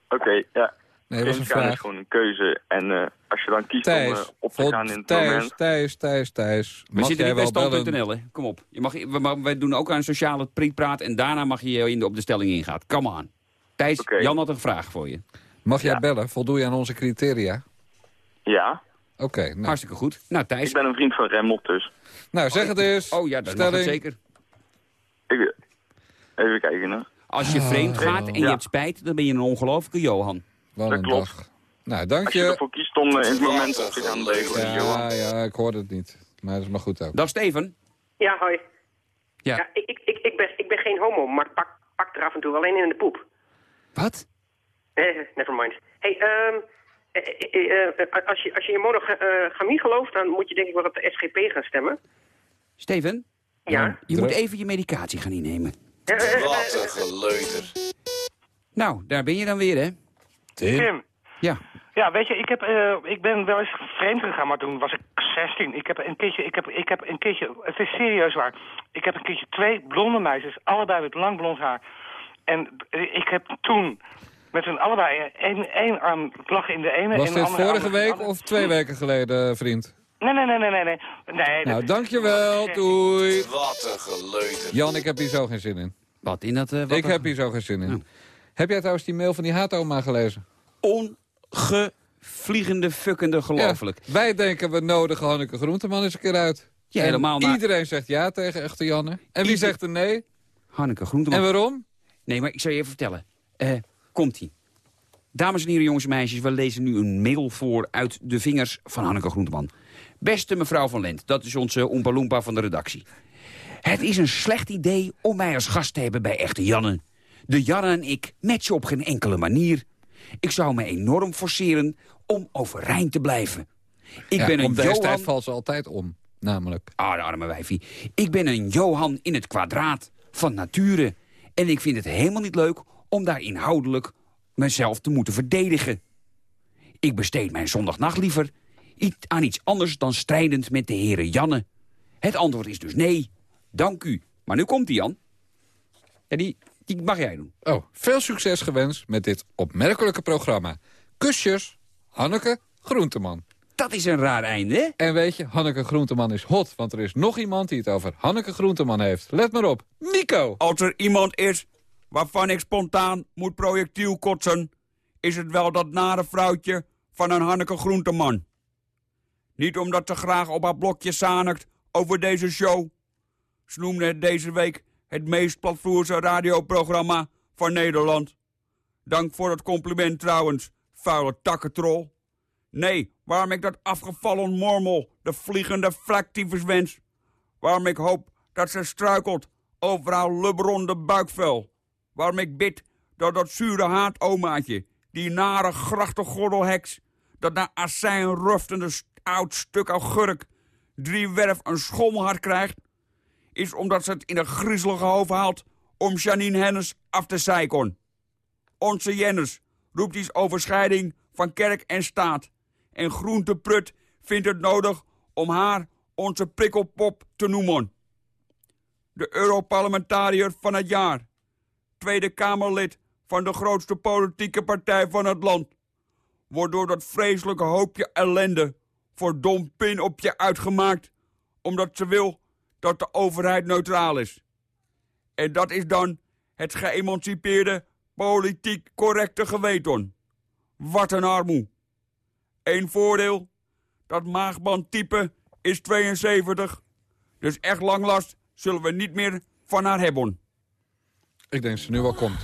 S10: Oké, ja.
S4: Nee, dat
S10: is gewoon een keuze. En eh, als je dan kiest om
S4: Thijs,
S10: eh, op te gaan in het
S4: Thijs,
S10: moment...
S4: Thijs, Thijs, Thijs.
S3: We zitten niet bij
S4: wel bellen?
S3: stand.nl, hè? Kom op. Je mag, we, wij doen ook aan sociale prietpraat en daarna mag je in de, op de stelling ingaan. Kom aan. Thijs, Jan had een vraag voor je.
S4: Mag jij bellen? Voldoe je aan onze criteria?
S10: Ja.
S4: Oké, nou.
S3: Hartstikke goed. Nou, Thijs.
S10: Ik ben een vriend van Remmelt dus.
S4: Nou, zeg het eens.
S3: Oh ja, dat mag het
S4: Stelling.
S3: zeker.
S10: Ik, even kijken, hè.
S3: Als je vreemd gaat en je
S10: Ja.
S3: hebt spijt, dan ben je een ongelofelijke Johan.
S4: Wat
S10: Dat
S4: een
S10: klopt.
S4: dag. Nou, dank
S10: Als je
S4: je.
S10: ervoor kiest om eh, in het moment op te gaan leven, Johan.
S4: Ja, ja, ik hoorde het niet. Maar dat is maar goed ook.
S3: Dag Steven.
S21: Ja, hoi.
S3: Ja.
S21: Ja, ik, ik, ik, ik, ben, ik ben geen homo, maar ik pak, pak er af en toe alleen in de poep.
S3: Wat?
S21: Eh, never mind. hey, eh, als, je, als je in monogamie gelooft, dan moet je denk ik wel op de SGP gaan stemmen.
S3: Steven?
S21: Ja?
S3: Je moet even je medicatie gaan innemen.
S21: Eh, eh, eh,
S18: Wat een geleuter.
S3: Nou, daar ben je dan weer, hè?
S4: Tim.
S20: Tim.
S3: Ja.
S20: Ja, weet je, ik, heb, eh, ik ben wel eens vreemd gegaan, maar toen was ik 16. Ik heb een keertje, ik heb, ik heb een keertje, het is serieus waar. Ik heb een keertje twee blonde meisjes, allebei met lang blond haar. En eh, ik heb toen met hun allebei één, één arm lag in de ene
S4: Was
S20: en de
S4: dit
S20: andere
S4: vorige
S20: arm
S4: week of twee weken geleden, vriend?
S20: Nee, nee, nee, nee, nee. nee. nee
S4: Nou, dankjewel. Doei.
S18: Wat een geleuter.
S4: Jan, ik heb hier zo geen zin in.
S3: Wat in dat... eh, wat
S4: Ik heb hier zo geen zin in. Heb jij trouwens die mail van die haatoma gelezen?
S3: Ongevliegende, fuckende gelooflijk.
S4: Ja, wij denken we nodigen Hanneke Groenteman eens een keer uit.
S3: Ja,
S4: En
S3: helemaal, maar-
S4: Iedereen zegt ja tegen echte Janne. En wie zegt er nee?
S3: Hanneke Groenteman.
S4: En waarom?
S3: Nee, maar ik zal je even vertellen. Eh, Komt-ie. Dames en heren, jongens en meisjes, we lezen nu een mail voor uit de vingers van Hanneke Groenteman. Beste mevrouw van Lent, dat is onze Oompa van de redactie. Het is een slecht idee om mij als gast te hebben bij echte Janne. De Janne en ik matchen op geen enkele manier. Ik zou me enorm forceren om overeind te blijven. Ik
S4: Ja,
S3: ben een Johan...
S4: tijd valt ze altijd om, namelijk.
S3: Ah, de arme wijfie. Ik ben een Johan in het kwadraat van nature. En ik vind het helemaal niet leuk om daar inhoudelijk mezelf te moeten verdedigen. Ik besteed mijn zondagnacht liever aan iets anders dan strijdend met de heren Janne. Het antwoord is dus nee. Dank u. Maar nu komt die Jan. Ja, die, die mag jij doen.
S4: Oh, veel succes gewenst met dit opmerkelijke programma. Kusjes, Hanneke Groenteman.
S3: Dat is een raar einde, hè?
S4: En weet je, Hanneke Groenteman is hot, want er is nog iemand die het over Hanneke Groenteman heeft. Let maar op, Nico.
S3: Als er iemand is waarvan ik spontaan moet projectiel kotsen... is het wel dat nare vrouwtje van een Hanneke Groenteman. Niet omdat ze graag op haar blokje zanikt over deze show. Ze noemde het deze week het meest platvloerse radioprogramma van Nederland. Dank voor het compliment trouwens, vuile takkentrol. Nee, waarom ik dat afgevallen mormel, de vliegende flactivus wens. Waarom ik hoop dat ze struikelt over haar lubberonde buikvel. Waarom ik bid dat dat zure haatomaatje, die nare grachtengordelheks, dat naar azijn ruftende oud stuk augurk, drie werf een schommelhart krijgt, is omdat ze het in een griezelige hoofd haalt om Janine Hennis af te zeiken. Onze Jennis roept iets over scheiding van kerk en staat. En Groente Prut vindt het nodig om haar onze prikkelpop te noemen. De Europarlementariër van het jaar. Tweede Kamerlid van de grootste politieke partij van het land. Wordt door dat vreselijke hoopje ellende voor dom pin op je uitgemaakt. Omdat ze wil dat de overheid neutraal is. En dat is dan het geëmancipeerde, politiek correcte geweten. Wat een armoe. Eén voordeel, dat maagbandtype is 72. Dus echt lang last zullen we niet meer van haar hebben.
S4: Ik denk dat ze nu wel komt.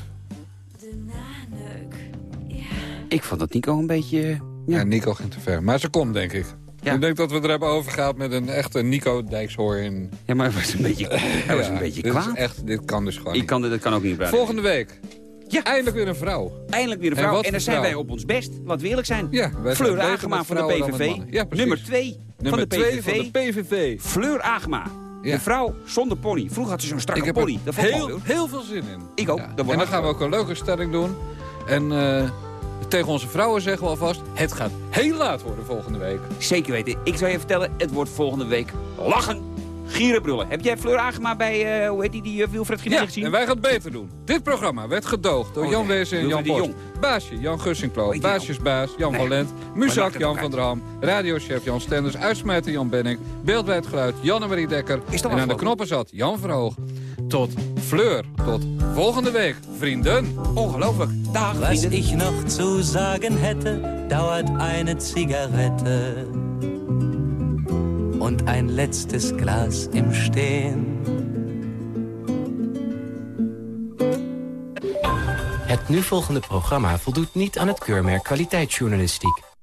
S3: Ik vond dat Nico een beetje...
S4: Ja, Nico ging te ver. Maar ze komt, denk ik. Ik denk dat we er hebben over gehad met een echte Nico Dijkshoorn.
S3: Ja, maar hij was een beetje, hij was een beetje
S4: dit
S3: kwaad.
S4: Is echt, dit kan dus gewoon
S3: Ik kan, dat kan ook niet.
S4: Volgende week. Ja. Eindelijk weer een vrouw.
S3: Eindelijk weer een
S4: En
S3: vrouw.
S4: wat
S3: En, dan zijn wij op ons best. Laten we eerlijk zijn.
S4: Ja,
S3: Fleur Agema van de PVV.
S4: Ja.
S3: Nummer 2 van de
S4: van de PVV.
S3: Fleur Agema.
S4: Ja.
S3: De vrouw zonder pony. Vroeger had ze zo'n strakke
S4: Ik heb
S3: pony.
S4: er
S3: ik
S4: heel,
S3: wel leuk.
S4: heel veel zin in.
S3: Ik ook.
S4: Ja.
S3: Dat
S4: En dan gaan we ook een leuke stelling doen. En eh, tegen onze vrouwen zeggen we alvast... het gaat heel laat worden volgende week.
S3: Zeker weten. Ik zou je vertellen, het wordt volgende week lachen, gieren, brullen. Heb jij Fleur Agema bij, eh, hoe heet die, die uh, Wilfred Gené
S4: Ja,
S3: gezien?
S4: en wij gaan het beter doen. Dit programma werd gedoogd door
S3: Oh,
S4: Jan
S3: ja.
S4: Wezen en Jan Post. Baasje Jan Gussinklo. Baasjesbaas Jan
S3: Nee.
S4: van Lent. Muzak Jan van der Ham. Radiochef Jan Stenders. Uitsmijter Jan Benning. Beeld bij het geluid Janne-Marie Dekker.
S3: Is dat
S4: En aan de knoppen zat Jan Verhoog. Tot Fleur. Tot volgende week, vrienden.
S3: Ongelooflijk. Dag,
S22: Was
S3: vrienden.
S22: ich noch zu sagen hätte, dauert eine Zigarette und ein letztes Glas im Stehen.
S23: Het nu volgende programma voldoet niet aan het keurmerk kwaliteitsjournalistiek.